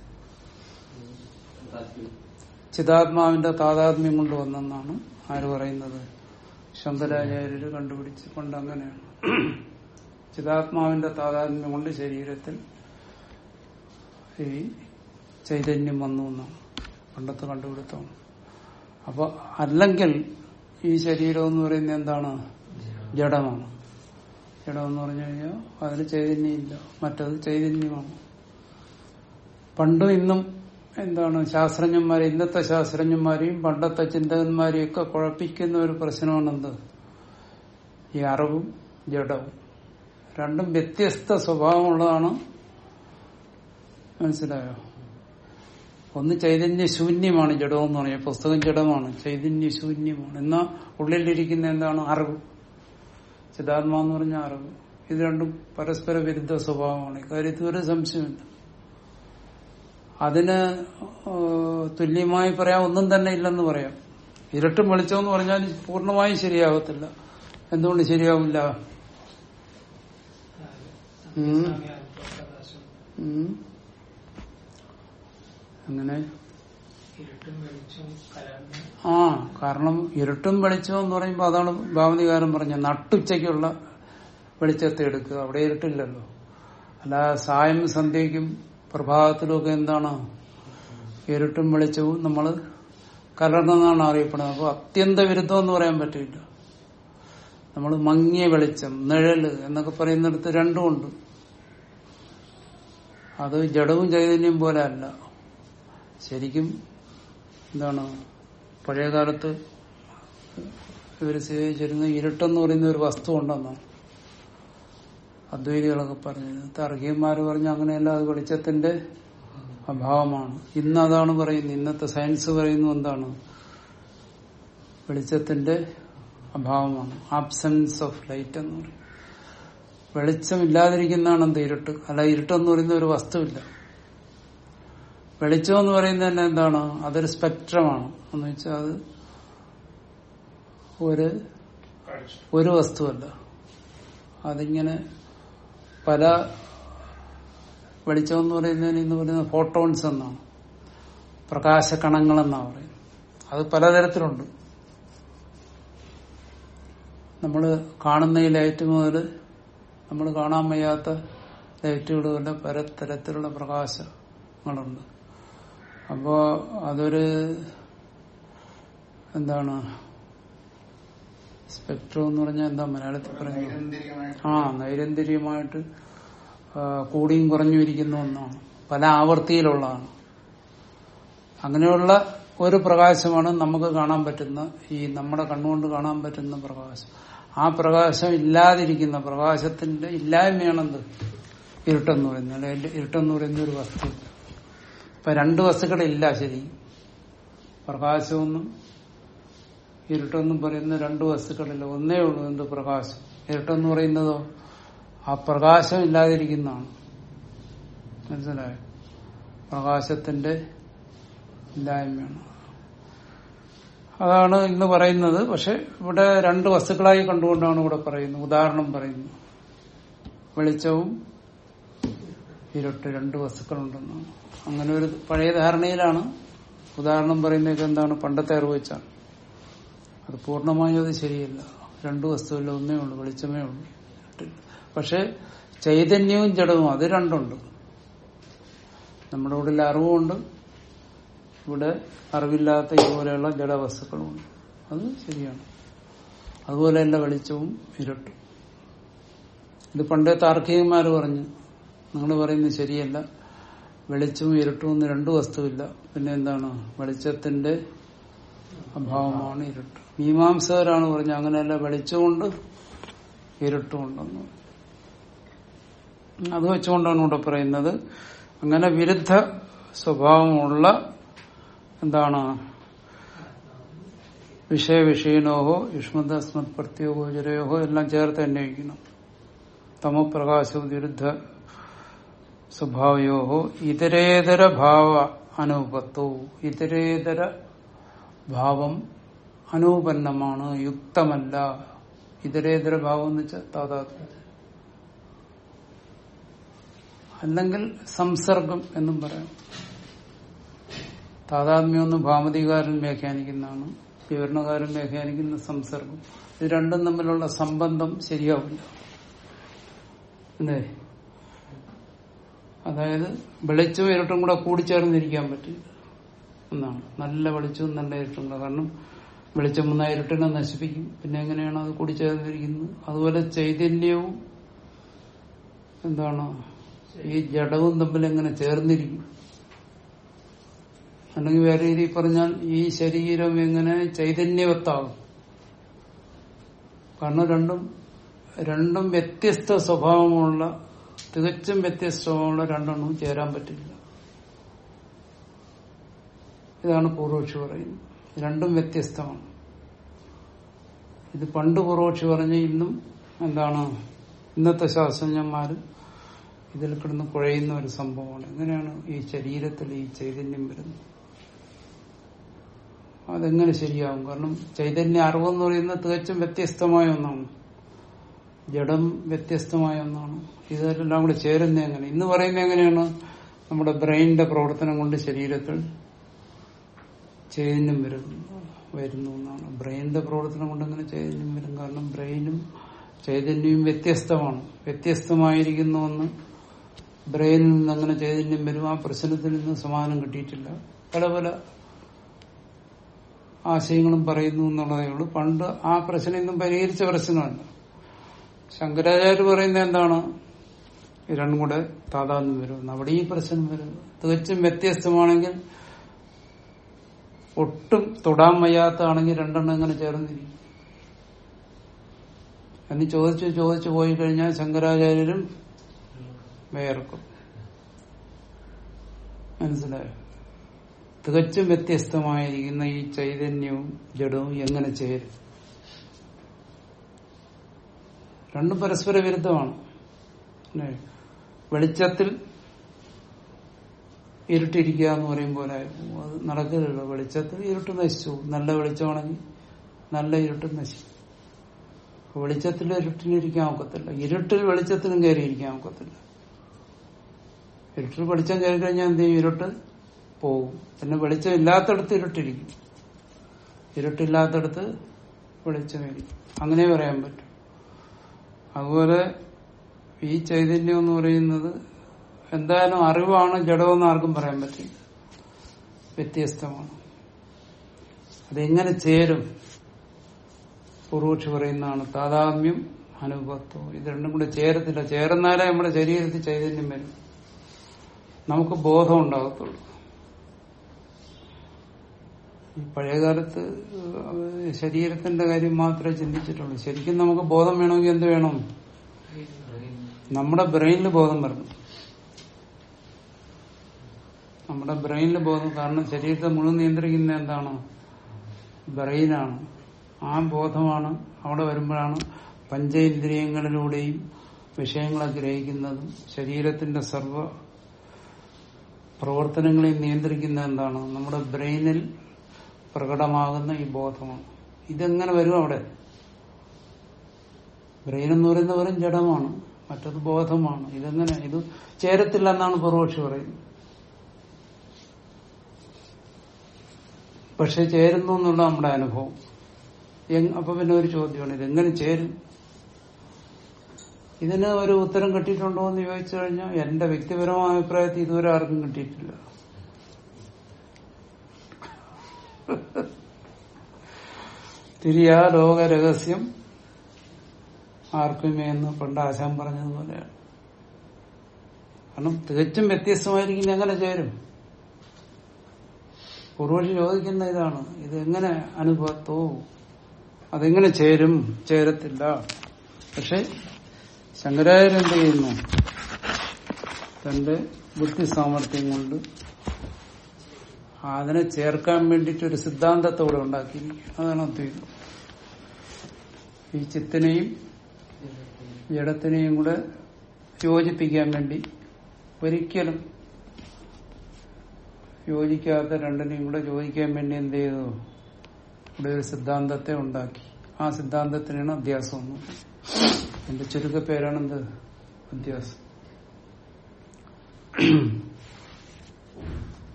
ചിതാത്മാവിന്റെ താതാത്മ്യം കൊണ്ട് വന്നെന്നാണ് ആര് പറയുന്നത്? ശങ്കരാചാര്യര് കണ്ടുപിടിച്ച് കൊണ്ട് അങ്ങനെയാണ്. ചിതാത്മാവിന്റെ താതാത്മ്യം കൊണ്ട് ശരീരത്തിൽ ഈ ചൈതന്യം വന്നു എന്നാണ് പണ്ടത്തെ കണ്ടുപിടുത്തം. അപ്പൊ അല്ലെങ്കിൽ ഈ ശരീരം എന്ന് പറയുന്നത് എന്താണ്? ജഡമാണ്. എന്ന് പറഞ്ഞു കഴിഞ്ഞാൽ അതിന് ചൈതന്യമില്ല. മറ്റത് ചൈതന്യമാണ്. പണ്ടും ഇന്നും എന്താണ് ശാസ്ത്രജ്ഞന്മാരെ ഇന്നത്തെ ശാസ്ത്രജ്ഞന്മാരെയും പണ്ടത്തെ ചിന്തകന്മാരെയും ഒക്കെ കുഴപ്പിക്കുന്ന ഒരു പ്രശ്നമാണെന്ത്? ഈ അറിവും ജഡവും. രണ്ടും വ്യത്യസ്ത സ്വഭാവമുള്ളതാണ്. മനസ്സിലായോ? ഒന്ന് ചൈതന്യശൂന്യമാണ് ശൂന്യമാണ് എന്ന് പറഞ്ഞാൽ പുസ്തകം ജഡമാണ് ചൈതന്യ ശൂന്യമാണ് എന്നാ ഉള്ളിലിരിക്കുന്ന എന്താണ്? അറിവ്. ചിതാത്മാ എന്ന് പറഞ്ഞ അറിവ്. ഇത് രണ്ടും പരസ്പര വിരുദ്ധ സ്വഭാവമാണ്. ഇക്കാര്യത്തിൽ ഒരു സംശയമില്ല അതിന് തുല്യമായി പറയാൻ ഒന്നും തന്നെ ഇല്ലെന്ന് പറയാം. ഇരട്ടും വെളിച്ചമെന്ന് പറഞ്ഞാൽ പൂർണമായും ശരിയാവത്തില്ല. എന്തുകൊണ്ട് ശരിയാവില്ല. അങ്ങനെ ആ കാരണം ഇരുട്ടും വെളിച്ചവും എന്ന് പറയുമ്പോൾ അതാണ് ഭാവനികാരം പറഞ്ഞ നട്ടുച്ചയ്ക്കുള്ള വെളിച്ചത്തെ എടുക്കുക. അവിടെ ഇരുട്ടില്ലല്ലോ. അല്ല സായം സന്ധ്യയ്ക്കും പ്രഭാതത്തിലും ഒക്കെ എന്താണ്? ഇരുട്ടും വെളിച്ചവും നമ്മൾ കലർന്നെന്നാണ് അറിയപ്പെടുന്നത്. അപ്പോൾ അത്യന്ത വിരുദ്ധം എന്ന് പറയാൻ പറ്റില്ല. നമ്മൾ മങ്ങിയ വെളിച്ചം നിഴൽ എന്നൊക്കെ പറയുന്നിടത്ത് രണ്ടുമുണ്ട് അത് ജഡവും ചൈതന്യം പോലെ അല്ല. ശരിക്കും എന്താണ് പഴയ കാലത്ത് ഇവർ സ്വീകരിച്ചിരുന്ന ഇരുട്ടെന്ന് പറയുന്ന ഒരു വസ്തു ഉണ്ടെന്നാണ് അദ്വൈതികളൊക്കെ പറഞ്ഞിരുന്നു. തർഗീയന്മാര് പറഞ്ഞ അങ്ങനെയല്ല അത് വെളിച്ചത്തിന്റെ അഭാവമാണ്. ഇന്ന് അതാണ് പറയുന്നത്. ഇന്നത്തെ സയൻസ് പറയുന്നു എന്താണ്? വെളിച്ചത്തിന്റെ അഭാവമാണ്. ആബ്സെൻസ് ഓഫ് ലൈറ്റ് എന്ന് പറയും. വെളിച്ചമില്ലാതിരിക്കുന്നതാണ് എന്ത്? ഇരുട്ട്. അല്ല ഇരുട്ടെന്ന് പറയുന്ന ഒരു വസ്തുവില്ല. വെളിച്ചം എന്ന് പറയുന്നത് തന്നെ എന്താണ്? അതൊരു സ്പെക്ട്രമാണ്. എന്ന് വെച്ചാൽ അത് ഒരു ഒരു വസ്തുവല്ല. അതിങ്ങനെ പല വെളിച്ചം എന്ന് പറയുന്നതിന് ഇന്ന് പറയുന്നത് ഫോട്ടോൺസ് എന്നാണ്. പ്രകാശകണങ്ങൾ എന്നാണ് പറയുന്നത്. അത് പലതരത്തിലുണ്ട്. നമ്മൾ കാണുന്ന ഈ ലൈറ്റ് മുതൽ നമ്മൾ കാണാൻ വയ്യാത്ത ലൈറ്റുകൾ പല പലതരത്തിലുള്ള പ്രകാശങ്ങളുണ്ട്. അപ്പോ അതൊരു എന്താണ്? സ്പെക്ട്രം എന്ന് പറഞ്ഞാൽ എന്താ മലയാളത്തിൽ പറയുന്നത്? ആ നൈരന്തര്യമായിട്ട് കൂടിയും കുറഞ്ഞു ഇരിക്കുന്ന ഒന്നാണ്. പല ആവർത്തിയിലുള്ളതാണ് അങ്ങനെയുള്ള ഒരു പ്രകാശമാണ് നമുക്ക് കാണാൻ പറ്റുന്ന ഈ നമ്മുടെ കണ്ണുകൊണ്ട് കാണാൻ പറ്റുന്ന പ്രകാശം. ആ പ്രകാശം ഇല്ലാതിരിക്കുന്ന പ്രകാശത്തിന്റെ ഇല്ലായ്മയാണെന്ത്? ഇരുട്ടെന്ന് പറയുന്നത് ഇരുട്ടെന്ന് പറയുന്ന ഒരു വസ്തു. ഇപ്പൊ രണ്ട് വസ്തുക്കളില്ല ശരി. പ്രകാശമൊന്നും ഇരുട്ടെന്നും പറയുന്ന രണ്ട് വസ്തുക്കളില്ല. ഒന്നേ ഉള്ളൂ എന്ത് പ്രകാശം? ഇരുട്ടെന്ന് പറയുന്നതോ? ആ പ്രകാശം ഇല്ലാതിരിക്കുന്നതാണ്. മനസ്സിലായോ? പ്രകാശത്തിന്റെ ഇല്ലായ്മയാണ്. അതാണ് ഇന്ന് പറയുന്നത്. പക്ഷെ ഇവിടെ രണ്ട് വസ്തുക്കളായി കണ്ടുകൊണ്ടാണ് ഇവിടെ പറയുന്നത്. ഉദാഹരണം പറയുന്നു. വെളിച്ചവും ഇരുട്ട് രണ്ട് വസ്തുക്കളുണ്ടെന്നാണ് അങ്ങനെ ഒരു പഴയ ധാരണയിലാണ് ഉദാഹരണം പറയുന്നതൊക്കെ എന്താണ്? പണ്ടത്തെ അറിവ് വെച്ചാണ്. അത് പൂർണമായും അത് ശരിയല്ല. രണ്ടു വസ്തുവില്ല ഒന്നേ ഉള്ളൂ വെളിച്ചമേ ഉള്ളൂ. പക്ഷെ ചൈതന്യവും ജഡവും അത് രണ്ടുണ്ട്. നമ്മുടെ ഉള്ളിൽ അറിവുമുണ്ട്. ഇവിടെ അറിവില്ലാത്ത ഇതുപോലെയുള്ള ജഡവസ്തുക്കളുമുണ്ട്. അത് ശരിയാണ്. അതുപോലെയല്ല വെളിച്ചവും ഇരട്ടും. ഇത് പണ്ടേ താർക്കികന്മാർ പറഞ്ഞു. നിങ്ങൾ പറയുന്നത് ശരിയല്ല. വെളിച്ചവും ഇരുട്ടും എന്ന് രണ്ടു വസ്തുവില്ല. പിന്നെ എന്താണ്? വെളിച്ചത്തിന്റെ അഭാവമാണ് ഇരുട്ട്. മീമാംസകരാണ് പറഞ്ഞത്. അങ്ങനെയല്ല വെളിച്ചമുണ്ട് ഇരുട്ടുമുണ്ടെന്ന്. അത് വെച്ചുകൊണ്ടാണ് ഇവിടെ പറയുന്നത്. അങ്ങനെ വിരുദ്ധ സ്വഭാവമുള്ള എന്താണ്? വിഷയവിഷയനോഹോ യുഷ്മദസ്മത് പ്രത്യോഗോചരയോഹോ എല്ലാം ചേർത്ത് അന്വേഷിക്കണം തമോപ്രകാശവും വിരുദ്ധ സ്വഭാവയോഹോ ഇതരേതര ഭാവ അനുപത്തോ. ഇതരേതര ഭാവം അനൂപന്നമാണ് യുക്തമല്ല. ഇതരേതര ഭാവം എന്ന് വെച്ചാൽ താതാത്മ്യം അല്ലെങ്കിൽ സംസർഗം എന്നും പറയാം. താതാത്മ്യം എന്ന് ഭാമതികാരൻ വ്യാഖ്യാനിക്കുന്നതാണ് വിവരണകാരൻ വ്യാഖ്യാനിക്കുന്ന സംസർഗം. ഇത് രണ്ടും തമ്മിലുള്ള സംബന്ധം ശരിയാവില്ല. അല്ലേ? അതായത് വെളിച്ചവും ഇരട്ടും കൂടെ കൂടിച്ചേർന്നിരിക്കാൻ പറ്റില്ല. എന്നാണ് നല്ല വെളിച്ചവും നല്ല ഇരുട്ടും കൂടെ. കാരണം വെളിച്ചം വന്നാൽ ഇരുട്ടിനെ നശിപ്പിക്കും. പിന്നെ എങ്ങനെയാണ് അത് കൂടിച്ചേർന്നിരിക്കുന്നത്? അതുപോലെ ചൈതന്യവും എന്താണ്? ഈ ജഡവും തമ്മിൽ എങ്ങനെ ചേർന്നിരിക്കും? അല്ലെങ്കിൽ വേറെ രീതിയിൽ പറഞ്ഞാൽ ഈ ശരീരം എങ്ങനെ ചൈതന്യവത്താകും? കാരണം രണ്ടും രണ്ടും വ്യത്യസ്ത സ്വഭാവമുള്ള തികച്ചും വ്യത്യസ്തമുള്ള രണ്ടെണ്ണവും ചേരാൻ പറ്റില്ല. ഇതാണ് പൂർവക്ഷി പറയുന്നത്. രണ്ടും വ്യത്യസ്തമാണ്. ഇത് പണ്ട് പൂർവക്ഷി പറഞ്ഞ് ഇന്നും എന്താണ് ഇന്നത്തെ ശാസ്ത്രജ്ഞന്മാരും ഇതിൽ കിടന്ന് കുഴയുന്ന ഒരു സംഭവമാണ്. എങ്ങനെയാണ് ഈ ശരീരത്തിൽ ഈ ചൈതന്യം വരുന്നത്? അതെങ്ങനെ ശരിയാവും? കാരണം ചൈതന്യ അറിവെന്ന് പറയുന്നത് തികച്ചും വ്യത്യസ്തമായ ഒന്നാണ്. ജഡം വ്യത്യസ്തമായ ഒന്നാണ്. ഇതെല്ലാം കൂടെ ചേരുന്ന എങ്ങനെ? ഇന്ന് പറയുന്നത് എങ്ങനെയാണ്? നമ്മുടെ ബ്രെയിനിന്റെ പ്രവർത്തനം കൊണ്ട് ശരീരത്തിൽ ചൈതന്യം വരുന്നു വരുന്നു എന്നാണ്. ബ്രെയിനിന്റെ പ്രവർത്തനം കൊണ്ട് അങ്ങനെ ചൈതന്യം വരും? കാരണം ബ്രെയിനും ചൈതന്യവും വ്യത്യസ്തമാണ്. വ്യത്യസ്തമായിരിക്കുന്ന ഒന്ന് ബ്രെയിനിൽ നിന്ന് അങ്ങനെ ചൈതന്യം വരും. ആ പ്രശ്നത്തിൽ നിന്ന് സമാനം കിട്ടിയിട്ടില്ല. പല പല ആശയങ്ങളും പറയുന്നു എന്നുള്ളതേ ഉള്ളൂ. പണ്ട് ആ പ്രശ്നം ഇന്നും പരിഹരിച്ച പ്രശ്നമല്ല ശങ്കരാചാര്യ പറയുന്നത് എന്താണ്? രണ്ടും കൂടെ താതാന്ന് വരും. അവിടെ ഈ പ്രശ്നം വരും. തികച്ചും വ്യത്യസ്തമാണെങ്കിൽ ഒട്ടും തൊടാൻ വയ്യാത്തതാണെങ്കിൽ രണ്ടെണ്ണം എങ്ങനെ ചേർന്നിരിക്കും. എന്ന് ചോദിച്ചു ചോദിച്ചു പോയി കഴിഞ്ഞാൽ ശങ്കരാചാര്യരും വേർക്കും. മനസ്സിലായോ? തികച്ചും വ്യത്യസ്തമായിരിക്കുന്ന ഈ ചൈതന്യവും ജഡവും എങ്ങനെ ചേരും? രണ്ടും പരസ്പര വിരുദ്ധമാണ്? വെളിച്ചത്തിൽ ഇരുട്ടിരിക്കുക എന്ന് പറയും പോലെ അത് വെളിച്ചത്തിൽ ഇരുട്ട് നശിച്ചു. നല്ല വെളിച്ചമാണെങ്കിൽ നല്ല ഇരുട്ട് നശിച്ചു വെളിച്ചത്തിൽ ഇരുട്ടിനിരിക്കാൻ ഒക്കത്തില്ല. ഇരുട്ടിൽ വെളിച്ചത്തിനും കയറിയിരിക്കാൻ ഒക്കത്തില്ല. ഇരുട്ടിൽ വെളിച്ചം കയറി കഴിഞ്ഞാൽ എന്ത് ചെയ്യും? ഇരുട്ട് പോകും. പിന്നെ വെളിച്ചം ഇല്ലാത്തടത്ത് ഇരുട്ടിരിക്കും. ഇരുട്ടില്ലാത്തടത്ത് വെളിച്ചമായിരിക്കും അങ്ങനെ പറയാൻ പറ്റും. അതുപോലെ ഈ ചൈതന്യം എന്ന് പറയുന്നത് എന്തായാലും അറിവാണ് ജഡമെന്ന് ആർക്കും പറയാൻ പറ്റില്ല. വ്യത്യസ്തമാണ്. അതെങ്ങനെ ചേരും? പൂർവക്ഷി പറയുന്നതാണ് താതാമ്യം അനുഭവത്വം ഇത് രണ്ടും കൂടെ ചേരത്തില്ല. ചേർന്നാലേ നമ്മുടെ ശരീരത്തിൽ ചൈതന്യം വരും. നമുക്ക് ബോധം ഉണ്ടാകത്തുള്ളൂ. ഈ പഴയകാലത്ത് ശരീരത്തിന്റെ കാര്യം മാത്രമേ ചിന്തിച്ചിട്ടുള്ളൂ. ശരിക്കും നമുക്ക് ബോധം വേണമെങ്കിൽ എന്ത് വേണം? നമ്മുടെ ബ്രെയിനിൽ ബോധം വരണം. നമ്മുടെ ബ്രെയിനിൽ ബോധം കാരണം ശരീരത്തെ മുഴുവൻ നിയന്ത്രിക്കുന്ന എന്താണ്? ബ്രെയിനാണ്. ആ ബോധമാണ് അവിടെ വരുമ്പോഴാണ് പഞ്ചേന്ദ്രിയങ്ങളിലൂടെയും വിഷയങ്ങളെ ഗ്രഹിക്കുന്നതും ശരീരത്തിന്റെ സർവ പ്രവർത്തനങ്ങളെയും നിയന്ത്രിക്കുന്ന എന്താണ്? നമ്മുടെ ബ്രെയിനിൽ പ്രകടമാകുന്ന ഈ ബോധമാണ്. ഇതെങ്ങനെ വരും അവിടെ? ബ്രെയിൻ എന്ന് പറയുന്ന വെറും ജഡമാണ് മറ്റത് ബോധമാണ്. ഇതെങ്ങനെ? ഇത് ചേരത്തില്ല എന്നാണ് പൂർവക്ഷി പറയുന്നത്. പക്ഷെ ചേരുന്നു എന്നുള്ള നമ്മുടെ അനുഭവം. അപ്പൊ പിന്നെ ഒരു ചോദ്യമാണ് ഇതെങ്ങനെ ചേരും? ഇതിന് ഒരു ഉത്തരം കിട്ടിയിട്ടുണ്ടോ എന്ന് ചോദിച്ചു കഴിഞ്ഞാൽ എന്റെ വ്യക്തിപരമായ അഭിപ്രായത്തിൽ ഇതുവരെ ആർക്കും കിട്ടിയിട്ടില്ല. തിരിയാ ലോകരഹസ്യം. ആർക്കുമേ എന്ന് പണ്ട് ആശാൻ പറഞ്ഞതുപോലെയാണ് കാരണം തികച്ചും വ്യത്യസ്തമായിരിക്കും എങ്ങനെ ചേരും. പൂർവക്ഷി ചോദിക്കുന്ന ഇതാണ് ഇത് എങ്ങനെ അനുഭവത്തോ? അതെങ്ങനെ ചേരും? ചേരത്തില്ല. പക്ഷെ ശങ്കരാചാര്യ എന്ത് ചെയ്യുന്നു? തന്റെ ബുദ്ധി സാമർഥ്യം കൊണ്ട് അതിനെ ചേർക്കാൻ വേണ്ടിയിട്ട് ഒരു സിദ്ധാന്തത്തോടെ ഉണ്ടാക്കി. അതാണ് അദ്വൈതം ഈ ചിത്തിനെയും ജഡത്തിനെയും കൂടെ യോജിപ്പിക്കാൻ വേണ്ടി ഒരിക്കലും യോജിക്കാത്ത രണ്ടിനെയും കൂടെ യോജിക്കാൻ വേണ്ടി എന്ത് ചെയ്തു? ഇവിടെ ഒരു സിദ്ധാന്തത്തെ ഉണ്ടാക്കി. ആ സിദ്ധാന്തത്തിനാണ് അധ്യാസം പറയുന്നത്. എന്റെ ചുരുക്ക പേരാണെന്ത് അധ്യാസം.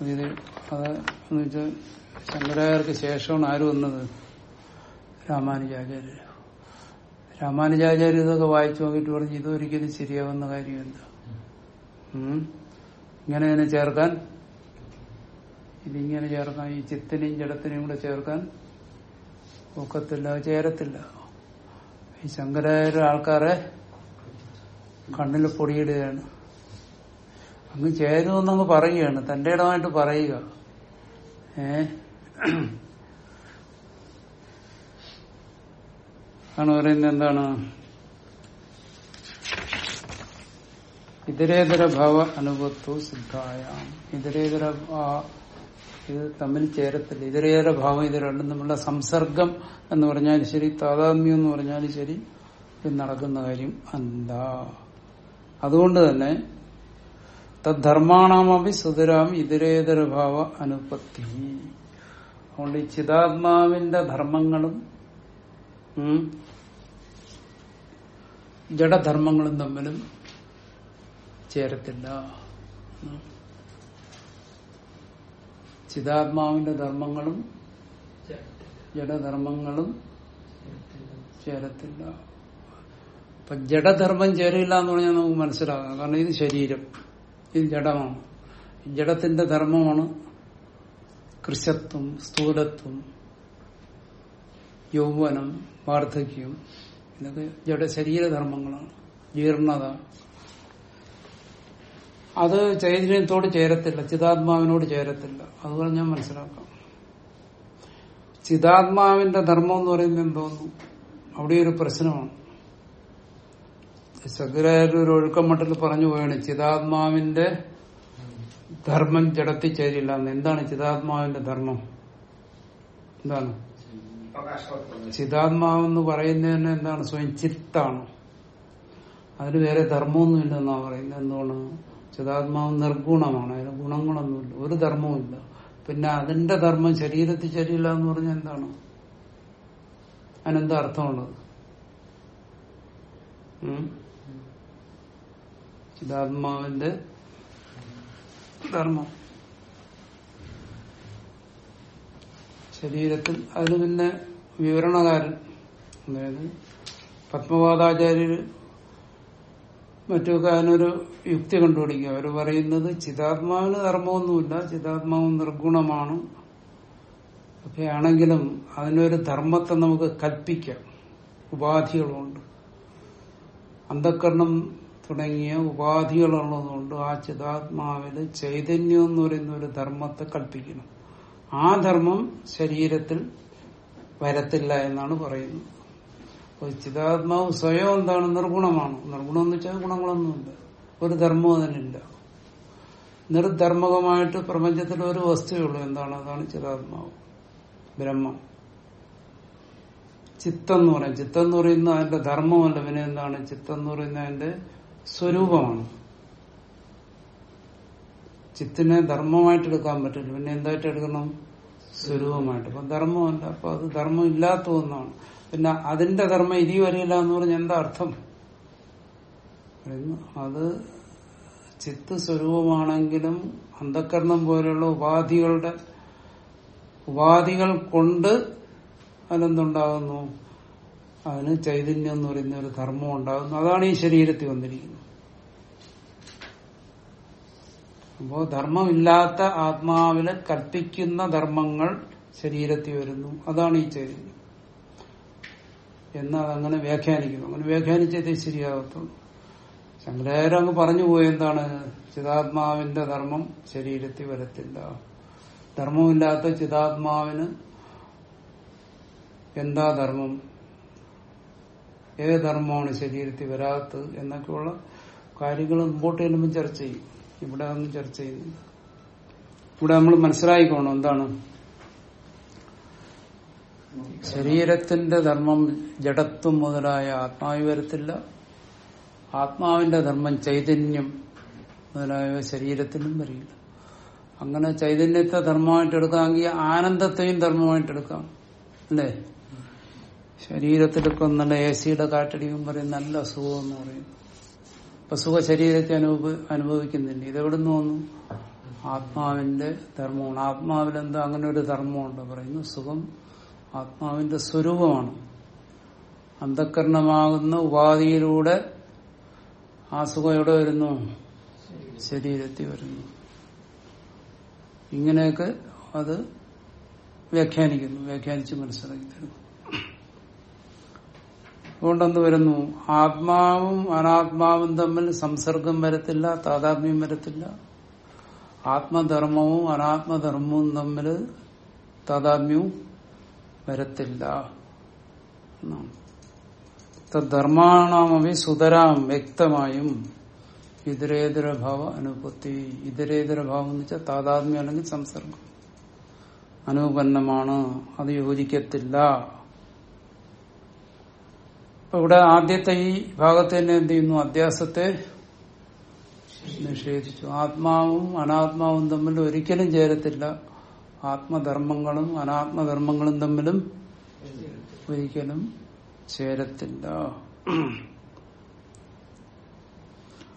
അതിത് അത് എന്ന് വെച്ചാൽ ശങ്കരാചാര്യർക്ക് ശേഷമാണ് ആര് വന്നത്? രാമാനുജാചാര്യർ. രാമാനുജാചാര്യ ഇതൊക്കെ വായിച്ചു നോക്കിയിട്ട് പറഞ്ഞു ഇതൊരിക്കലും ശരിയാവുന്ന കാര്യമില്ല. ഇങ്ങനെ ഇതിനെ ചേർക്കാൻ ഇതിങ്ങനെ ചേർക്കാൻ ഈ ചിത്തിനെയും ജഡത്തിനെയും കൂടെ ചേർക്കാൻ ഒക്കത്തില്ല ചേരത്തില്ല. ഈ ശങ്കരാചാര്യ ആൾക്കാരെ കണ്ണിൽ പൊടിയിടുകയാണ്. അങ്ങ് ചേരുമെന്നങ്ങ് പറയുകയാണ്. തന്റെ ഇടമായിട്ട് പറയുക. ഏ? ആണ് പറയുന്നത് എന്താണ്? ഇതരേതര ഭാവ അനുഭവത്വ സിദ്ധായാം. ഇതരേതര ഇത് തമ്മിൽ ചേരത്തില്ല. ഇതരേതര ഭാവം ഇത് രണ്ടും തമ്മിലുള്ള സംസർഗം എന്ന് പറഞ്ഞാലും ശരി താതാത്മ്യം എന്ന് പറഞ്ഞാലും ശരി ഇത് നടക്കുന്ന കാര്യം എന്താ അതുകൊണ്ട് തന്നെ തദ്ധർമാണാമപി സുതരാം ഇതരേതരഭാവ അനുപത്തി. അതുകൊണ്ട് ഈ ചിതാത്മാവിന്റെ ധർമ്മങ്ങളും ജഡധർമ്മങ്ങളും തമ്മിലും ചേരത്തില്ല. ചിതാത്മാവിന്റെ ധർമ്മങ്ങളും ജഡധർമ്മങ്ങളും ചേരത്തില്ല. അപ്പൊ ജഡധർമ്മം ചേരില്ല എന്ന് പറഞ്ഞാൽ നമുക്ക് മനസ്സിലാകാം കാരണം ഇത് ശരീരം. ഇത് ജഡമാണ് ജഡത്തിന്റെ ധർമ്മമാണ് കൃശത്വം സ്ഥൂലത്വം യൗവനം വാർദ്ധക്യം. ഇതൊക്കെ ജഡ ശരീരധർമ്മങ്ങളാണ് ജീർണത. അത് ചൈതന്യത്തോട് ചേരത്തില്ല ചിതാത്മാവിനോട് ചേരത്തില്ല. അതുപോലെ ഞാൻ മനസ്സിലാക്കാം. ചിതാത്മാവിന്റെ ധർമ്മം എന്ന് പറയുന്നത് എന്തോന്നു? അവിടെ ഒരു പ്രശ്നമാണ്. ശങ്കരാചാര്യ ഒരു ഒഴുക്കമട്ടിൽ പറഞ്ഞു പോയാണ് ചിതാത്മാവിന്റെ ധർമ്മം ജഡത്തിൽ ചേരില്ല എന്താണ് ചിതാത്മാവിന്റെ ധർമ്മം? എന്താണ്? ചിതാത്മാവെന്ന് പറയുന്നതിന് എന്താണ്? സ്വയം ചിത്താണ്. അതിന് വേറെ ധർമ്മമൊന്നുമില്ലെന്നാ പറയുന്നത്. എന്തുകൊണ്ട്? ചിതാത്മാവ് നിർഗുണമാണ്. അതിന് ഗുണങ്ങളൊന്നുമില്ല. ഒരു ധർമ്മവുമില്ല. പിന്നെ അതിന്റെ ധർമ്മം ശരീരത്തിൽ ശരിയില്ല എന്ന് പറഞ്ഞാൽ എന്താണ്? അതിനെന്താ അർത്ഥമുള്ളത്? ഉം? ചിതാത്മാവിന്റെ ധർമ്മം. ശരീരത്തിൽ അതിന് പിന്നെ വിവരണകാരൻ അതായത് പത്മവാദാചാര്യർ മറ്റൊക്കെ അതിനൊരു യുക്തി കണ്ടുപിടിക്കുക. അവർ പറയുന്നത് ചിതാത്മാവിന് ധർമ്മമൊന്നുമില്ല ചിതാത്മാവ് നിർഗുണമാണ്. ഒക്കെ ആണെങ്കിലും അതിനൊരു ധർമ്മത്തെ നമുക്ക് കൽപ്പിക്കാം. ഉപാധികളുണ്ട്. അന്ധക്കരണം തുടങ്ങിയ ഉപാധികളുള്ളതുകൊണ്ട് ആ ചിതാത്മാവിൽ ചൈതന്യം എന്ന് പറയുന്ന ഒരു ധർമ്മത്തെ കൽപ്പിക്കണം ആ ധർമ്മം ശരീരത്തിൽ വരത്തില്ല എന്നാണ് പറയുന്നത്. അപ്പോൾ ചിതാത്മാവ് സ്വയം എന്താണ്? നിർഗുണമാണ്. നിർഗുണം എന്ന് വെച്ചാൽ ഗുണങ്ങളൊന്നുമില്ല. ഒരു ധർമ്മവും അതിനില്ല. നിർധർമ്മകമായിട്ട് പ്രപഞ്ചത്തിൽ ഒരു വസ്തുവുള്ളൂ എന്താണ്? അതാണ് ചിതാത്മാവ്. ബ്രഹ്മം. ചിത്തം എന്ന് പറയും. ചിത്തം എന്ന് പറയുന്ന അതിന്റെ ധർമ്മമല്ല. പിന്നെ എന്താണ്? ചിത്തം എന്ന് പറയുന്ന അതിന്റെ സ്വരൂപമാണ്. ചിത്തിനെ ധർമ്മമായിട്ട് എടുക്കാൻ പറ്റില്ല. പിന്നെ എന്തായിട്ട് എടുക്കണം? സ്വരൂപമായിട്ട്. അപ്പൊ ധർമ്മമല്ല അപ്പൊ അത് ധർമ്മം ഇല്ലാത്ത ഒന്നാണ്. പിന്നെ അതിന്റെ ധർമ്മം ഇനി വരില്ല എന്ന് പറഞ്ഞ എന്താ അർത്ഥം? അത് ചിത്ത് സ്വരൂപമാണെങ്കിലും അന്ധക്കരണം പോലെയുള്ള ഉപാധികളുടെ ഉപാധികൾ കൊണ്ട് അതിനെന്തുണ്ടാകുന്നു അതിന് ചൈതന്യം എന്ന് പറയുന്ന ഒരു ധർമ്മം ഉണ്ടാകുന്നു. അതാണ് ഈ ശരീരത്തിൽ വന്നിരിക്കുന്നത്. അപ്പോ ധർമ്മമില്ലാത്ത ആത്മാവിനെ കൽപ്പിക്കുന്ന ധർമ്മങ്ങൾ ശരീരത്തിൽ വരുന്നു. അതാണ് ഈ ചൈതന്യം. എന്ന് അതങ്ങനെ വ്യാഖ്യാനിക്കുന്നു. അങ്ങനെ വ്യാഖ്യാനിച്ചതേ ശരിയാകത്തുള്ളൂ. ശങ്കരാചാര്യ അങ്ങ് പറഞ്ഞു പോയി എന്താണ്? ചിതാത്മാവിന്റെ ധർമ്മം ശരീരത്തിൽ വരത്തില്ല. ധർമ്മമില്ലാത്ത ചിതാത്മാവിന് എന്താ ധർമ്മം? ഏത് ധർമ്മമാണ് ശരീരത്തിൽ വരാത്തത് എന്നൊക്കെയുള്ള കാര്യങ്ങൾ മുമ്പോട്ട് ചെല്ലുമ്പോൾ ചർച്ച ചെയ്യും. ഇവിടെ ഒന്നും ചർച്ച ചെയ്യുന്നില്ല ഇവിടെ നമ്മൾ മനസ്സിലായിക്കോണം എന്താണ്? ശരീരത്തിന്റെ ധർമ്മം ജഡത്വം മുതലായ ആത്മാവി വരത്തില്ല. ആത്മാവിന്റെ ധർമ്മം ചൈതന്യം മുതലായവ ശരീരത്തിലും വരില്ല. അങ്ങനെ ചൈതന്യത്തെ ധർമ്മമായിട്ട് എടുക്കാമെങ്കിൽ ആനന്ദത്തെയും ധർമ്മമായിട്ടെടുക്കാം അല്ലേ? ശരീരത്തിലൊക്കെ നല്ല എ സിയുടെ കാറ്റടിക്കും പറയും നല്ല അസുഖം എന്ന് പറയും. അപ്പൊ സുഖ ശരീരത്തെ അനുഭവ അനുഭവിക്കുന്നില്ല. ഇതെവിടുന്ന് വന്നു? ആത്മാവിന്റെ ധർമ്മമാണ്. ആത്മാവിൽ എന്താ അങ്ങനെ ഒരു ധർമ്മമുണ്ട് പറയുന്നു. സുഖം ആത്മാവിന്റെ സ്വരൂപമാണ്. അന്ധക്കരണമാകുന്ന ഉപാധിയിലൂടെ ആ സുഖം എവിടെ വരുന്നു? ശരീരത്തിൽ വരുന്നു. ഇങ്ങനെയൊക്കെ അത് വ്യാഖ്യാനിക്കുന്നു. വ്യാഖ്യാനിച്ച് മനസ്സിലാക്കി തരുന്നു. അതുകൊണ്ടെന്ത് വരുന്നു. ആത്മാവും അനാത്മാവും തമ്മിൽ സംസർഗം വരത്തില്ല താതാത്മ്യം വരത്തില്ല. ആത്മധർമ്മവും അനാത്മധർമ്മവും തമ്മിൽ താതാത്മ്യവും വരത്തില്ല. എന്നാണ്. സുതരാം വ്യക്തമായും. ഇതരേതര ഭാവ അനുപത്തി. ഇതരേതര ഭാവം എന്ന് വെച്ചാൽ താതാത്മ്യം അല്ലെങ്കിൽ സംസർഗം. അനുപന്നമാണ്. അത് യോജിക്കത്തില്ല. ഇവിടെ ആദ്യത്തെ ഈ ഭാഗത്ത് തന്നെ എന്ത് ചെയ്യുന്നു? അധ്യാസത്തെ നിഷേധിച്ചു. ആത്മാവും അനാത്മാവും തമ്മിൽ ഒരിക്കലും ചേരത്തില്ല. ആത്മധർമ്മങ്ങളും അനാത്മധർമ്മങ്ങളും തമ്മിലും ഒരിക്കലും ചേരത്തില്ല.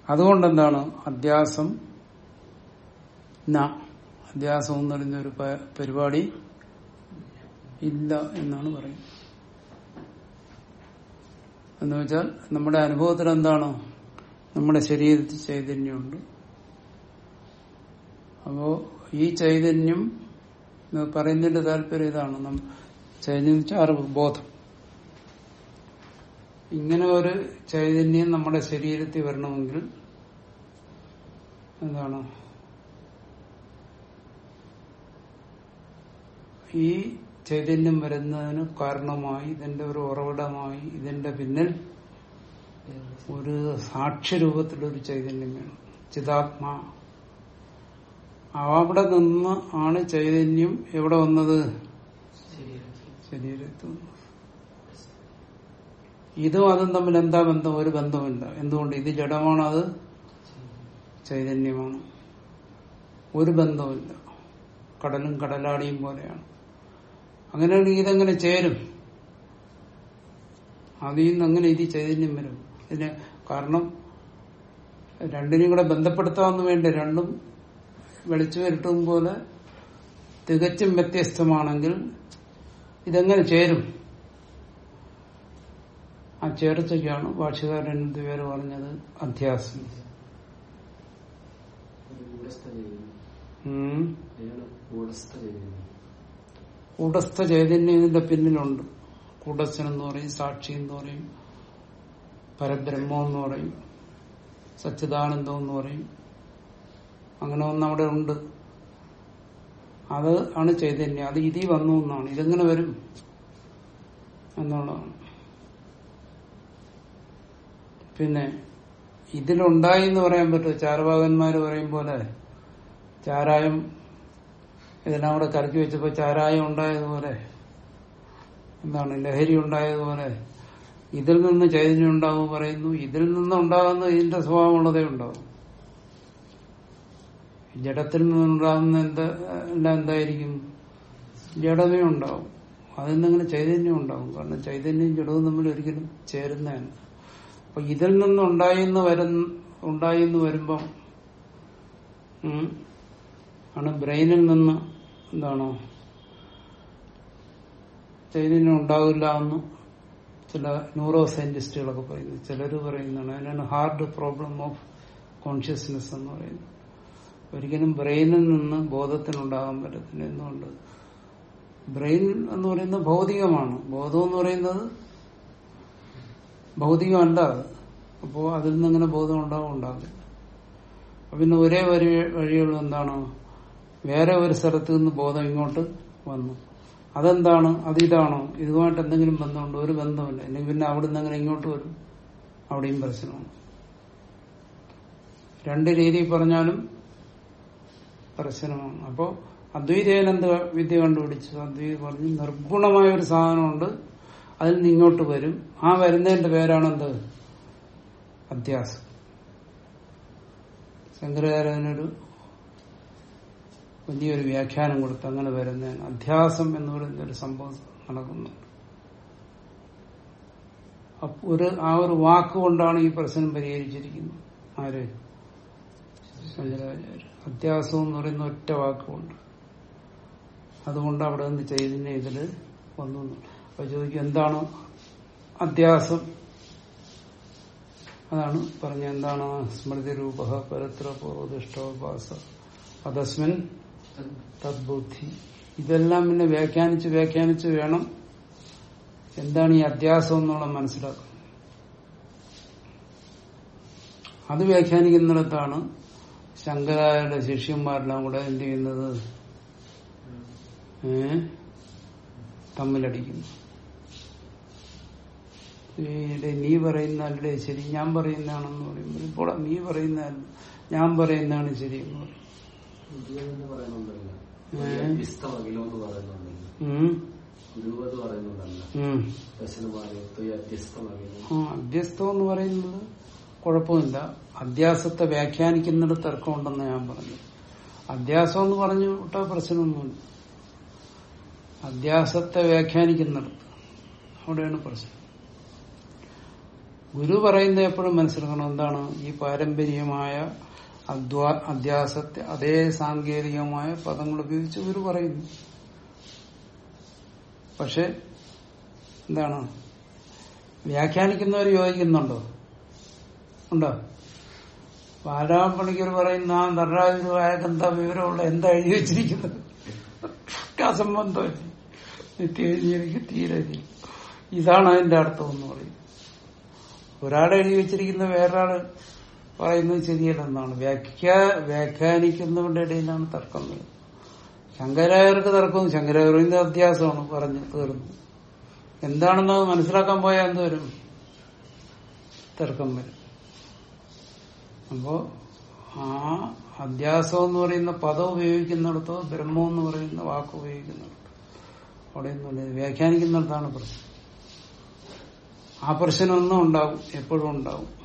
അതുകൊണ്ടെന്താണ് അധ്യാസം ന. അധ്യാസം എന്ന് ഒരു പരിപാടി ഇല്ല എന്നാണ് പറയുന്നത്. എന്ന് വെച്ചാൽ നമ്മുടെ അനുഭവത്തിൽ എന്താണോ നമ്മുടെ ശരീരത്തിൽ ചൈതന്യമുണ്ട്. അപ്പോ ഈ ചൈതന്യം പറയുന്നതിന്റെ താല്പര്യം ഇതാണ്. ചൈതന്യം അറിവ് ബോധം. ഇങ്ങനെ ഒരു ചൈതന്യം നമ്മുടെ ശരീരത്തിൽ വരണമെങ്കിൽ എന്താണ്? ഈ ചൈതന്യം വരുന്നതിന് കാരണമായി ഇതിന്റെ ഒരു ഉറവിടമായി ഇതിന്റെ പിന്നിൽ ഒരു സാക്ഷ്യരൂപത്തിലൊരു ചൈതന്യം വേണം. ചിതാത്മാ. അവിടെ നിന്ന് ആണ് ചൈതന്യം എവിടെ വന്നത്? ശരീരത്തിൽ ഇതും അതും തമ്മിൽ എന്താ ബന്ധം? ഒരു ബന്ധമില്ല എന്തുകൊണ്ട്? ഇത് ജഡമാണ് അത് ചൈതന്യമാണ്. ഒരു ബന്ധമില്ല കടലും കടലാടിയും പോലെയാണ്. അങ്ങനെയാണെങ്കിൽ ഇതെങ്ങനെ ചേരും. അതിൽ നിന്ന് അങ്ങനെ ഇത് ചൈതന്യം വരും. ഇതിന് കാരണം രണ്ടിനും കൂടെ ബന്ധപ്പെടുത്താമെന്ന് വേണ്ടി രണ്ടും വെളിച്ചു വരട്ടും പോലെ തികച്ചും വ്യത്യസ്തമാണെങ്കിൽ ഇതെങ്ങനെ ചേരും. ആ ചേർച്ചയ്ക്കാണ് ഭാഷകാരൻ പേര് പറഞ്ഞത്? അധ്യാസം. ഉം. കൂടസ്ഥ ചൈതന്യം ഇതിന്റെ പിന്നിലുണ്ട്. കൂടസ്ഥൻ എന്ന് പറയും സാക്ഷി എന്ന് പറയും പരബ്രഹ്മം എന്ന് പറയും സച്ചിദാനന്ദം എന്ന് പറയും. അങ്ങനെ ഒന്ന് അവിടെ ഉണ്ട്. അത് ആണ് ചൈതന്യം. അത് ഇതി വന്നു എന്നാണ്. ഇതെങ്ങനെ വരും എന്നുള്ളതാണ്. പിന്നെ ഇതിലുണ്ടായി എന്ന് പറയാൻ പറ്റുമോ? ചാരഭാഗന്മാര് പറയും പോലെ ചാരായം ഇതെല്ലാം കൂടെ കലക്കി വെച്ചപ്പോ ചാരായം ഉണ്ടായതുപോലെ എന്താണ് ലഹരി ഉണ്ടായതുപോലെ ഇതിൽ നിന്ന് ചൈതന്യം ഉണ്ടാവും പറയുന്നു. ഇതിൽ നിന്ന് ഉണ്ടാകുന്ന ഇതിന്റെ സ്വഭാവമുള്ളതേ ഉണ്ടാവും. ജഡത്തിൽ നിന്നുണ്ടാകുന്ന എന്താ എന്തായിരിക്കും? ജഡമേ ഉണ്ടാവും. അതിൽ നിന്നിങ്ങനെ ചൈതന്യം ഉണ്ടാവും. കാരണം ചൈതന്യം ജഡവും തമ്മിൽ ഒരിക്കലും ചേരുന്നതാണ് അപ്പൊ ഇതിൽ നിന്നുണ്ടായിന്ന് വരുന്ന ഉണ്ടായിന്ന് വരുമ്പം ആണ് ബ്രെയിനിൽ നിന്ന് എന്താണോ? ചൈതന്യം ഉണ്ടാവില്ല എന്ന് ചില ന്യൂറോ സയന്റിസ്റ്റുകളൊക്കെ പറയുന്നു. ചിലർ പറയുന്നതാണ് അതിനാണ് ഹാർഡ് പ്രോബ്ലം ഓഫ് കോൺഷ്യസ്നെസ് എന്ന് പറയുന്നത്. ഒരിക്കലും ബ്രെയിനിൽ നിന്ന് ബോധത്തിനുണ്ടാകാൻ പറ്റത്തില്ല. എന്തുകൊണ്ട്? ബ്രെയിൻ എന്ന് പറയുന്നത് ഭൗതികമാണ്. ബോധം എന്ന് പറയുന്നത് ഭൗതികമല്ല അത്. അപ്പോ അതിൽ നിന്ന് ഇങ്ങനെ ബോധം ഉണ്ടാവും ഉണ്ടാകില്ല പിന്നെ ഒരേ വഴി വഴിയുള്ളൂ എന്താണ്? വേറെ ഒരു സ്ഥലത്ത് നിന്ന് ബോധം ഇങ്ങോട്ട് വന്നു. അതെന്താണ്? അത് ഇതാണോ ഇതുമായിട്ട് എന്തെങ്കിലും ബന്ധമുണ്ടോ? ഒരു ബന്ധമില്ല. അല്ലെങ്കിൽ പിന്നെ അവിടെ നിന്ന് അങ്ങനെ ഇങ്ങോട്ട് വരും. അവിടെയും പ്രശ്നമാണ്. രണ്ട് രീതി പറഞ്ഞാലും പ്രശ്നമാണ്. അപ്പോ അദ്വൈതേന എന്ത് വിദ്യ കണ്ടുപിടിച്ചു അദ്വൈത പറഞ്ഞു നിർഗുണമായ ഒരു സാധനമുണ്ട്. അതിൽ നിന്ന് ഇങ്ങോട്ട് വരും. ആ വരുന്നതിന്റെ പേരാണെന്ത്? അധ്യാസം ശങ്കരാചാര്യനൊരു വലിയൊരു വ്യാഖ്യാനം കൊടുത്ത് അങ്ങനെ വരുന്നതിന് അധ്യാസം എന്ന് പറയുന്ന ഒരു സംഭവം നടക്കുന്നുണ്ട് ഒരു ആ ഒരു വാക്കുകൊണ്ടാണ് ഈ പ്രശ്നം പരിഹരിച്ചിരിക്കുന്നത്. ആര്? ശങ്കരാചാര്യ അധ്യാസം എന്ന് പറയുന്ന ഒറ്റ വാക്കുകൊണ്ട് അതുകൊണ്ട് അവിടെ നിന്ന് ചൈതന്യം ഇതിൽ വന്നു അപ്പൊ ചോദിക്കും എന്താണ് അധ്യാസം? അതാണ് പറഞ്ഞ എന്താണ് സ്മൃതി രൂപ പരത്ര പൂർവദിഷ്ടോപാസ അതസ്മിൻ തദ്ബുദ്ധി. ഇതെല്ലാം പിന്നെ വ്യാഖ്യാനിച്ച് വ്യാഖ്യാനിച്ച് വേണം എന്താണ് ഈ അധ്യാസം എന്നുള്ള മനസ്സിലാക്കുന്നത് അത് വ്യാഖ്യാനിക്കുന്നിടത്താണ് ശങ്കരായുടെ ശിഷ്യന്മാരെല്ലാം കൂടെ എന്ത് ചെയ്യുന്നത്? തമ്മിലടിക്കുന്നു. നീ പറയുന്ന അല്ലേ ശരി ഞാൻ പറയുന്നതാണെന്ന് പറയുമ്പോൾ ഇപ്പോൾ നീ പറയുന്ന ഞാൻ പറയുന്നതാണ് ശരി എന്ന് പറയും. അധ്യസ്ഥമകിലോ എന്ന് പറയുന്നത് കുഴപ്പമില്ല. അധ്യാസത്തെ വ്യാഖ്യാനിക്കുന്നിടത്ത് തർക്കമുണ്ടെന്ന് ഞാൻ പറഞ്ഞു. അധ്യാസം എന്ന് പറഞ്ഞു വിട്ടാ പ്രശ്നമൊന്നുമില്ല. അധ്യാസത്തെ വ്യാഖ്യാനിക്കുന്നിടത്ത് അവിടെയാണ് പ്രശ്നം. ഗുരു പറയുന്നത് എപ്പോഴും മനസ്സിലാക്കണം. എന്താണ്? ഈ പാരമ്പര്യമായ അധ്യാസത്തെ അതേ സാങ്കേതികമായ പദങ്ങൾ ഉപയോഗിച്ച് ഇവർ പറയുന്നു. പക്ഷെ എന്താണ്? വ്യാഖ്യാനിക്കുന്നവർ യോജിക്കുന്നുണ്ടോ? ഉണ്ടോ? ബാലരാമ പണിക്കർ പറയുന്ന ആ നടരാജുവായ എന്താ വിവരമുള്ള എന്താ എഴുതി വെച്ചിരിക്കുന്നത്? അസംബന്ധമല്ലേ? നിത്യ എനിക്ക് തീരെ ഇതാണ് അതിന്റെ അർത്ഥം എന്ന് പറയും. ഒരാളെ എഴുതി വെച്ചിരിക്കുന്ന വേറൊരാൾ പറയുന്നത് ശരിയല്ലെന്നാണ്. വ്യാഖ്യാ വ്യാഖ്യാനിക്കുന്നവരുടെ ഇടയിലാണ് തർക്കം വരുന്നത്. ശങ്കരായർക്ക് തർക്കവും ശങ്കരായറിന്റെ പറഞ്ഞു തീർന്നു എന്താണെന്ന് അത് മനസ്സിലാക്കാൻ പോയാൽ എന്ത് വരും തർക്കം വരും. അപ്പോ ആ അധ്യാസം എന്ന് പറയുന്ന പദം ഉപയോഗിക്കുന്നിടത്തോ ബ്രഹ്മം എന്ന് പറയുന്ന വാക്ക് ഉപയോഗിക്കുന്നിടത്തോ അവിടെയൊന്നുമില്ല വ്യാഖ്യാനിക്കുന്നിടത്താണ് പ്രശ്നം. ആ പ്രശ്നം ഒന്നും ഉണ്ടാവും എപ്പോഴും ഉണ്ടാവും.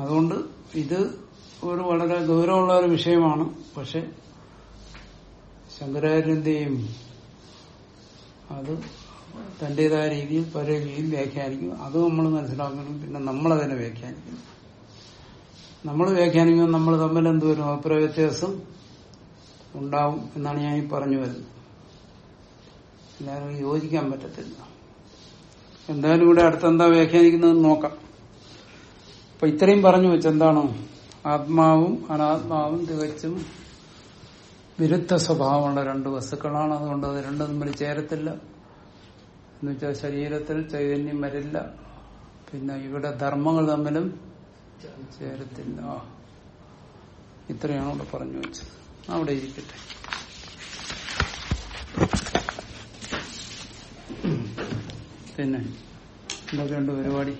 അതുകൊണ്ട് ഇത് ഒരു വളരെ ഗൗരവമുള്ള ഒരു വിഷയമാണ്. പക്ഷെ ശങ്കരാചാര്യന്റെയും അത് തന്റേതായ രീതിയിൽ പല രീതിയിൽ വ്യാഖ്യാനിക്കും അത് നമ്മൾ മനസ്സിലാക്കണം. പിന്നെ നമ്മളതിനെ വ്യാഖ്യാനിക്കണം നമ്മൾ വ്യാഖ്യാനിക്കുമ്പോൾ നമ്മൾ തമ്മിൽ എന്തുവരും അഭിപ്രായ വ്യത്യാസം ഉണ്ടാവും എന്നാണ് ഞാൻ ഈ പറഞ്ഞു വരുന്നത്. എല്ലാവർക്കും യോജിക്കാൻ പറ്റത്തില്ല. എന്തായാലും ഇവിടെ അടുത്തെന്താ വ്യാഖ്യാനിക്കുന്നതെന്ന് നോക്കാം. അപ്പൊ ഇത്രയും പറഞ്ഞു വെച്ചെന്താണോ ആത്മാവും അനാത്മാവും തികച്ചും വിരുദ്ധ സ്വഭാവമുള്ള രണ്ട് വസ്തുക്കളാണ്. അതുകൊണ്ട് അത് രണ്ടും തമ്മിൽ ചേരത്തില്ല. എന്നുവെച്ചാൽ ശരീരത്തിൽ ചൈതന്യം വരില്ല. പിന്നെ ഇവിടെ ധർമ്മങ്ങൾ തമ്മിലും ചേരത്തില്ല. ഇത്രയാണ് ഇവിടെ പറഞ്ഞു വെച്ചത്. അവിടെ ഇരിക്കട്ടെ. പിന്നെ എന്തൊക്കെയുണ്ട് പരിപാടി?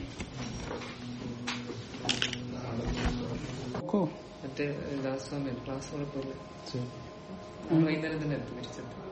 ക്ലാസ് വൈകുന്നേരം തന്നെ എത്തും തിരിച്ചെത്തും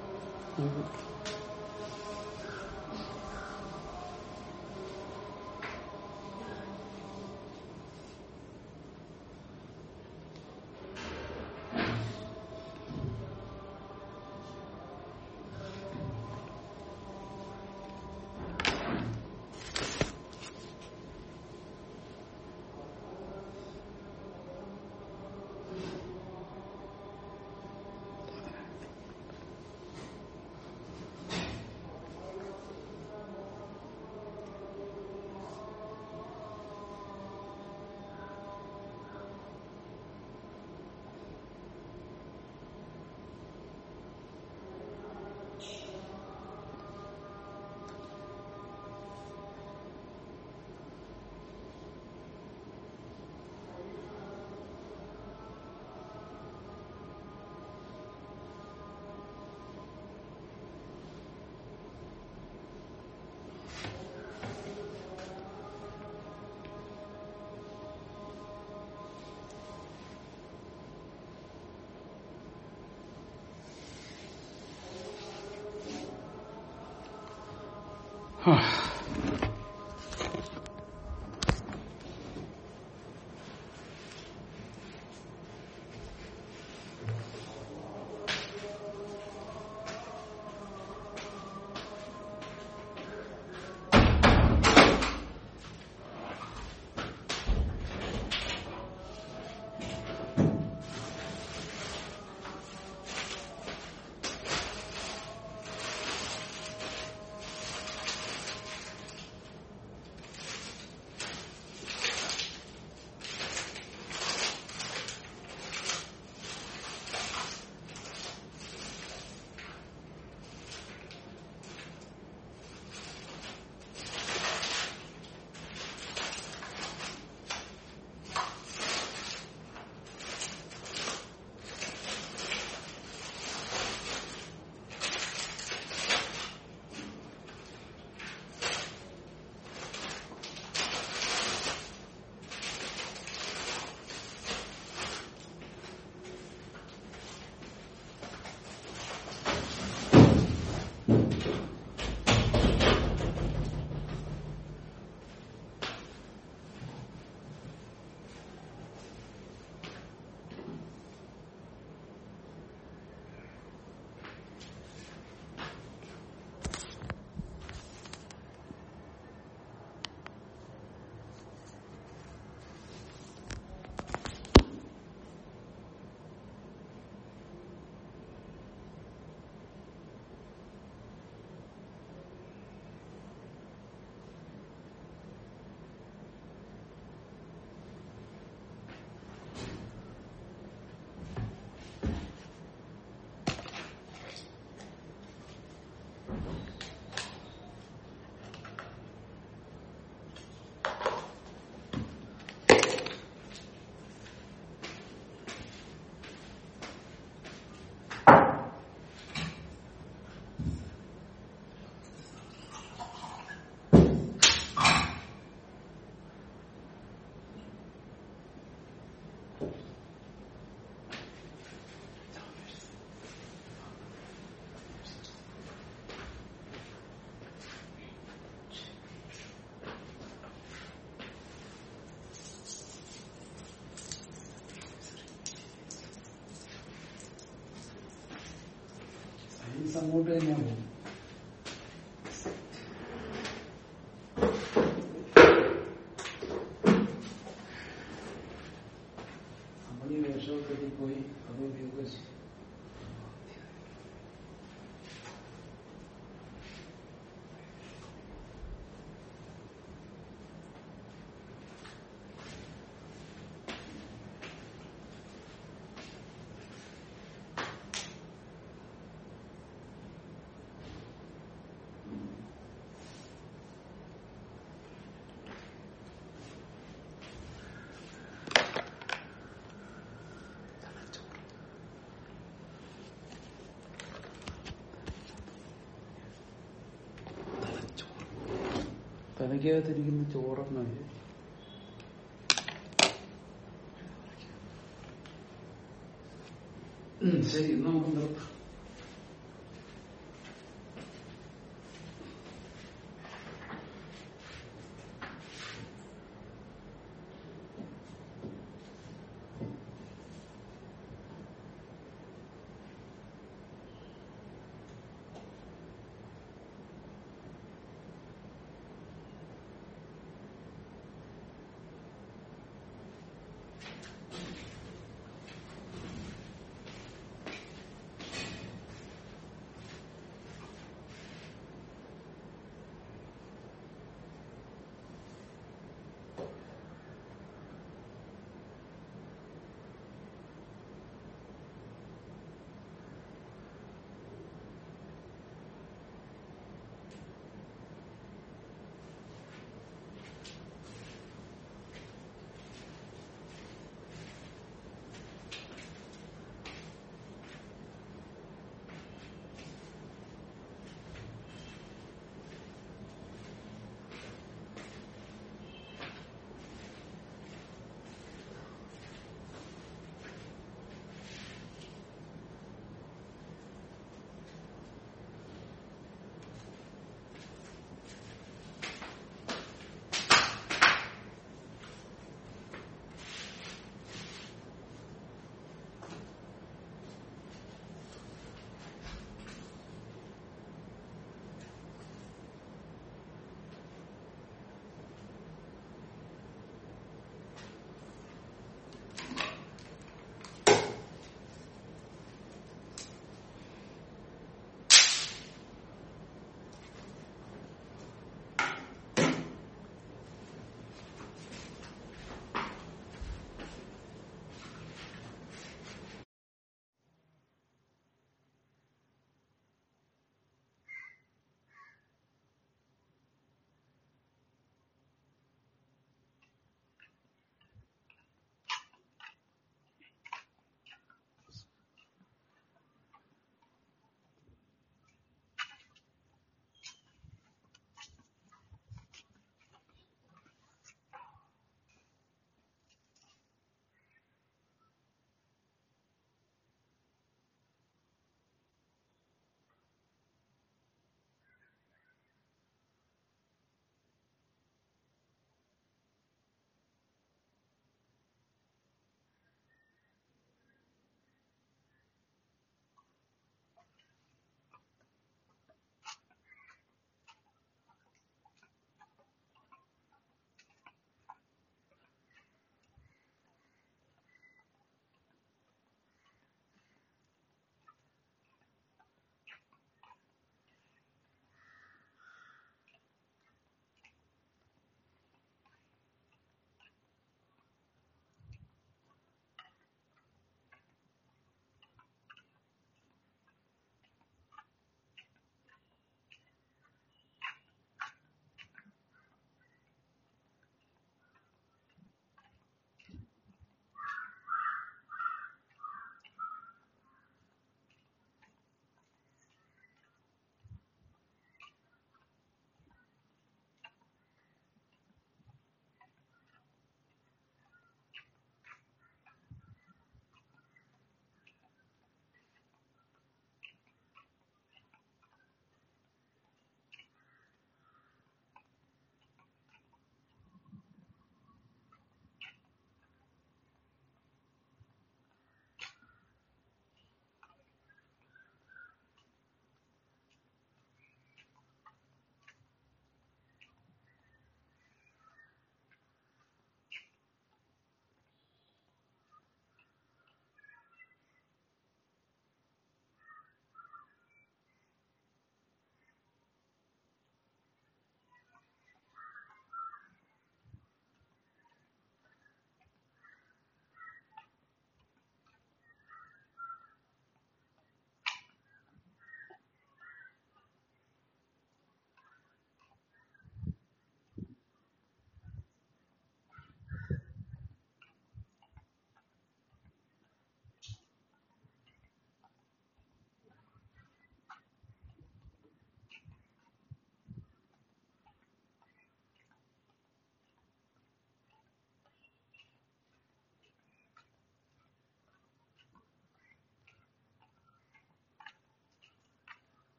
Huh. അങ്ങോട്ട് തന്നെയാണ് പോകും നമ്മൾ ഈ വേഷമൊക്കെ പോയി അത് ഉപയോഗിച്ച് തലയ്ക്കകത്തിരിക്കുന്ന ചോറെന്ന് ശരി നമുക്ക് നിർത്താം.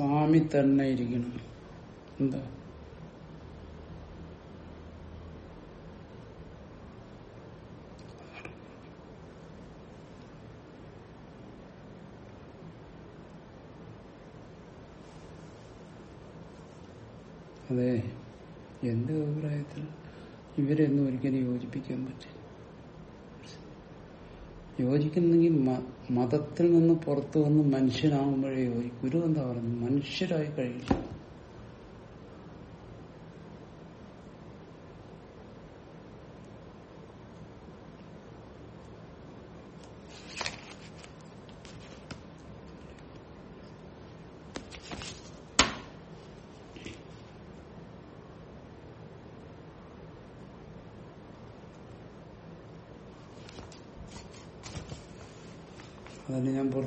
സ്വാമി തന്നെ ഇരിക്കണം. എന്താ? അതെ എന്റെ അഭിപ്രായത്തിൽ ഇവരെയൊന്നും ഒരിക്കലും യോജിപ്പിക്കാൻ പറ്റില്ല. യോജിക്കുന്നെങ്കിൽ മതത്തിൽ നിന്ന് പുറത്തു വന്ന് മനുഷ്യനാകുമ്പോഴേ ഗുരു എന്താ പറയുന്നത്? മനുഷ്യരായി കഴിയില്ല.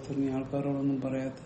പുറത്തിറങ്ങിയ ആൾക്കാരോടൊന്നും പറയാത്ത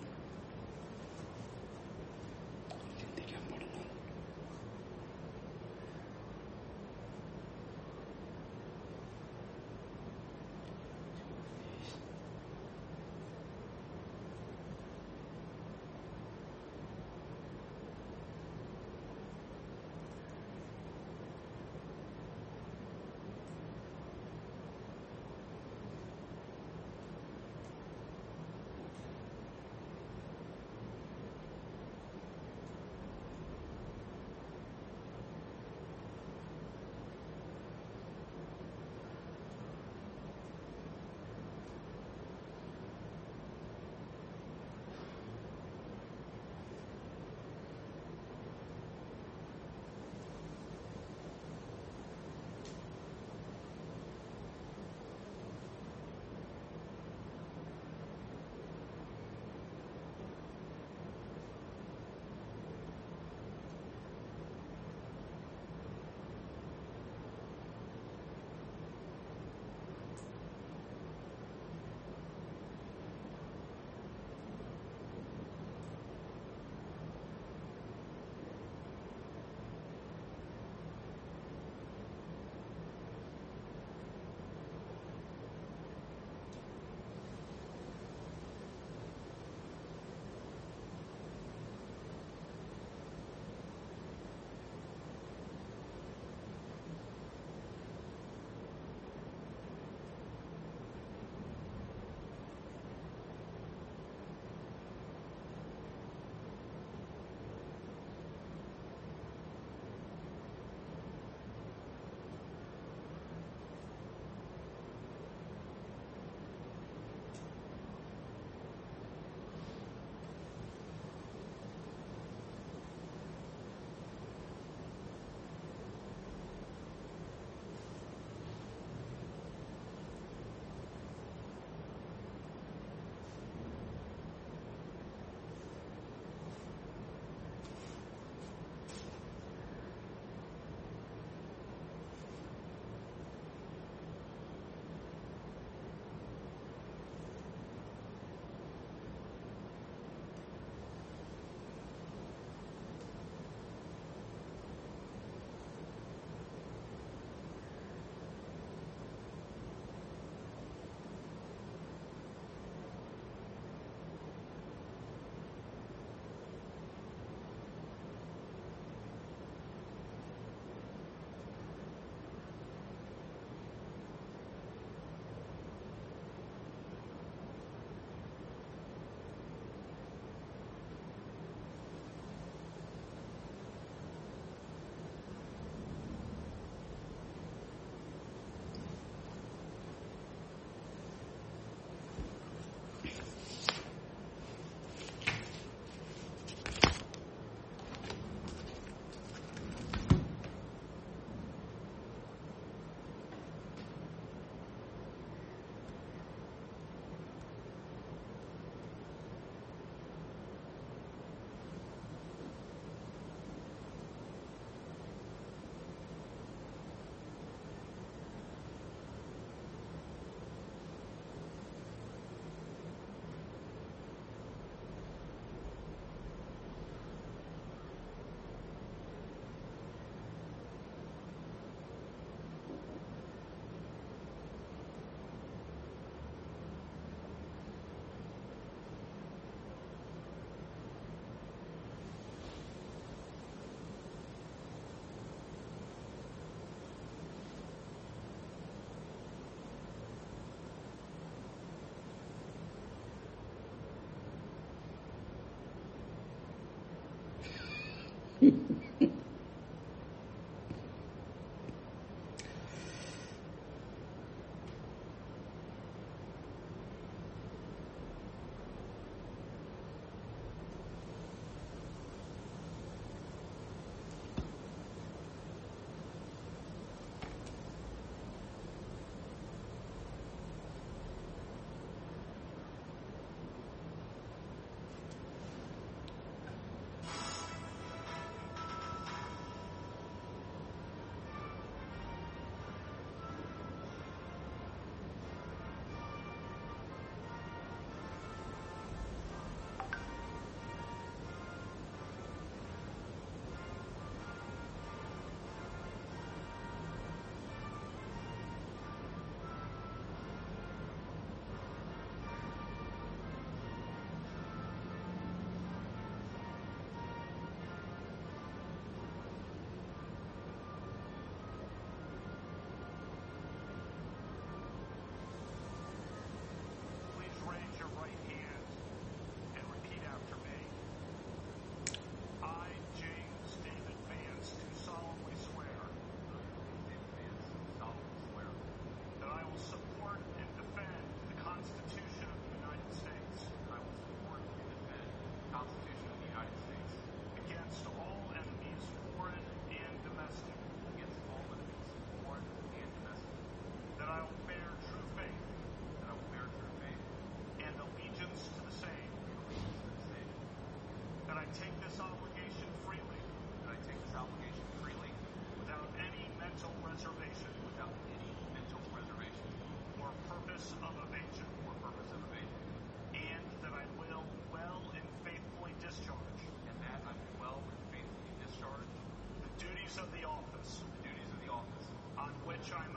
China.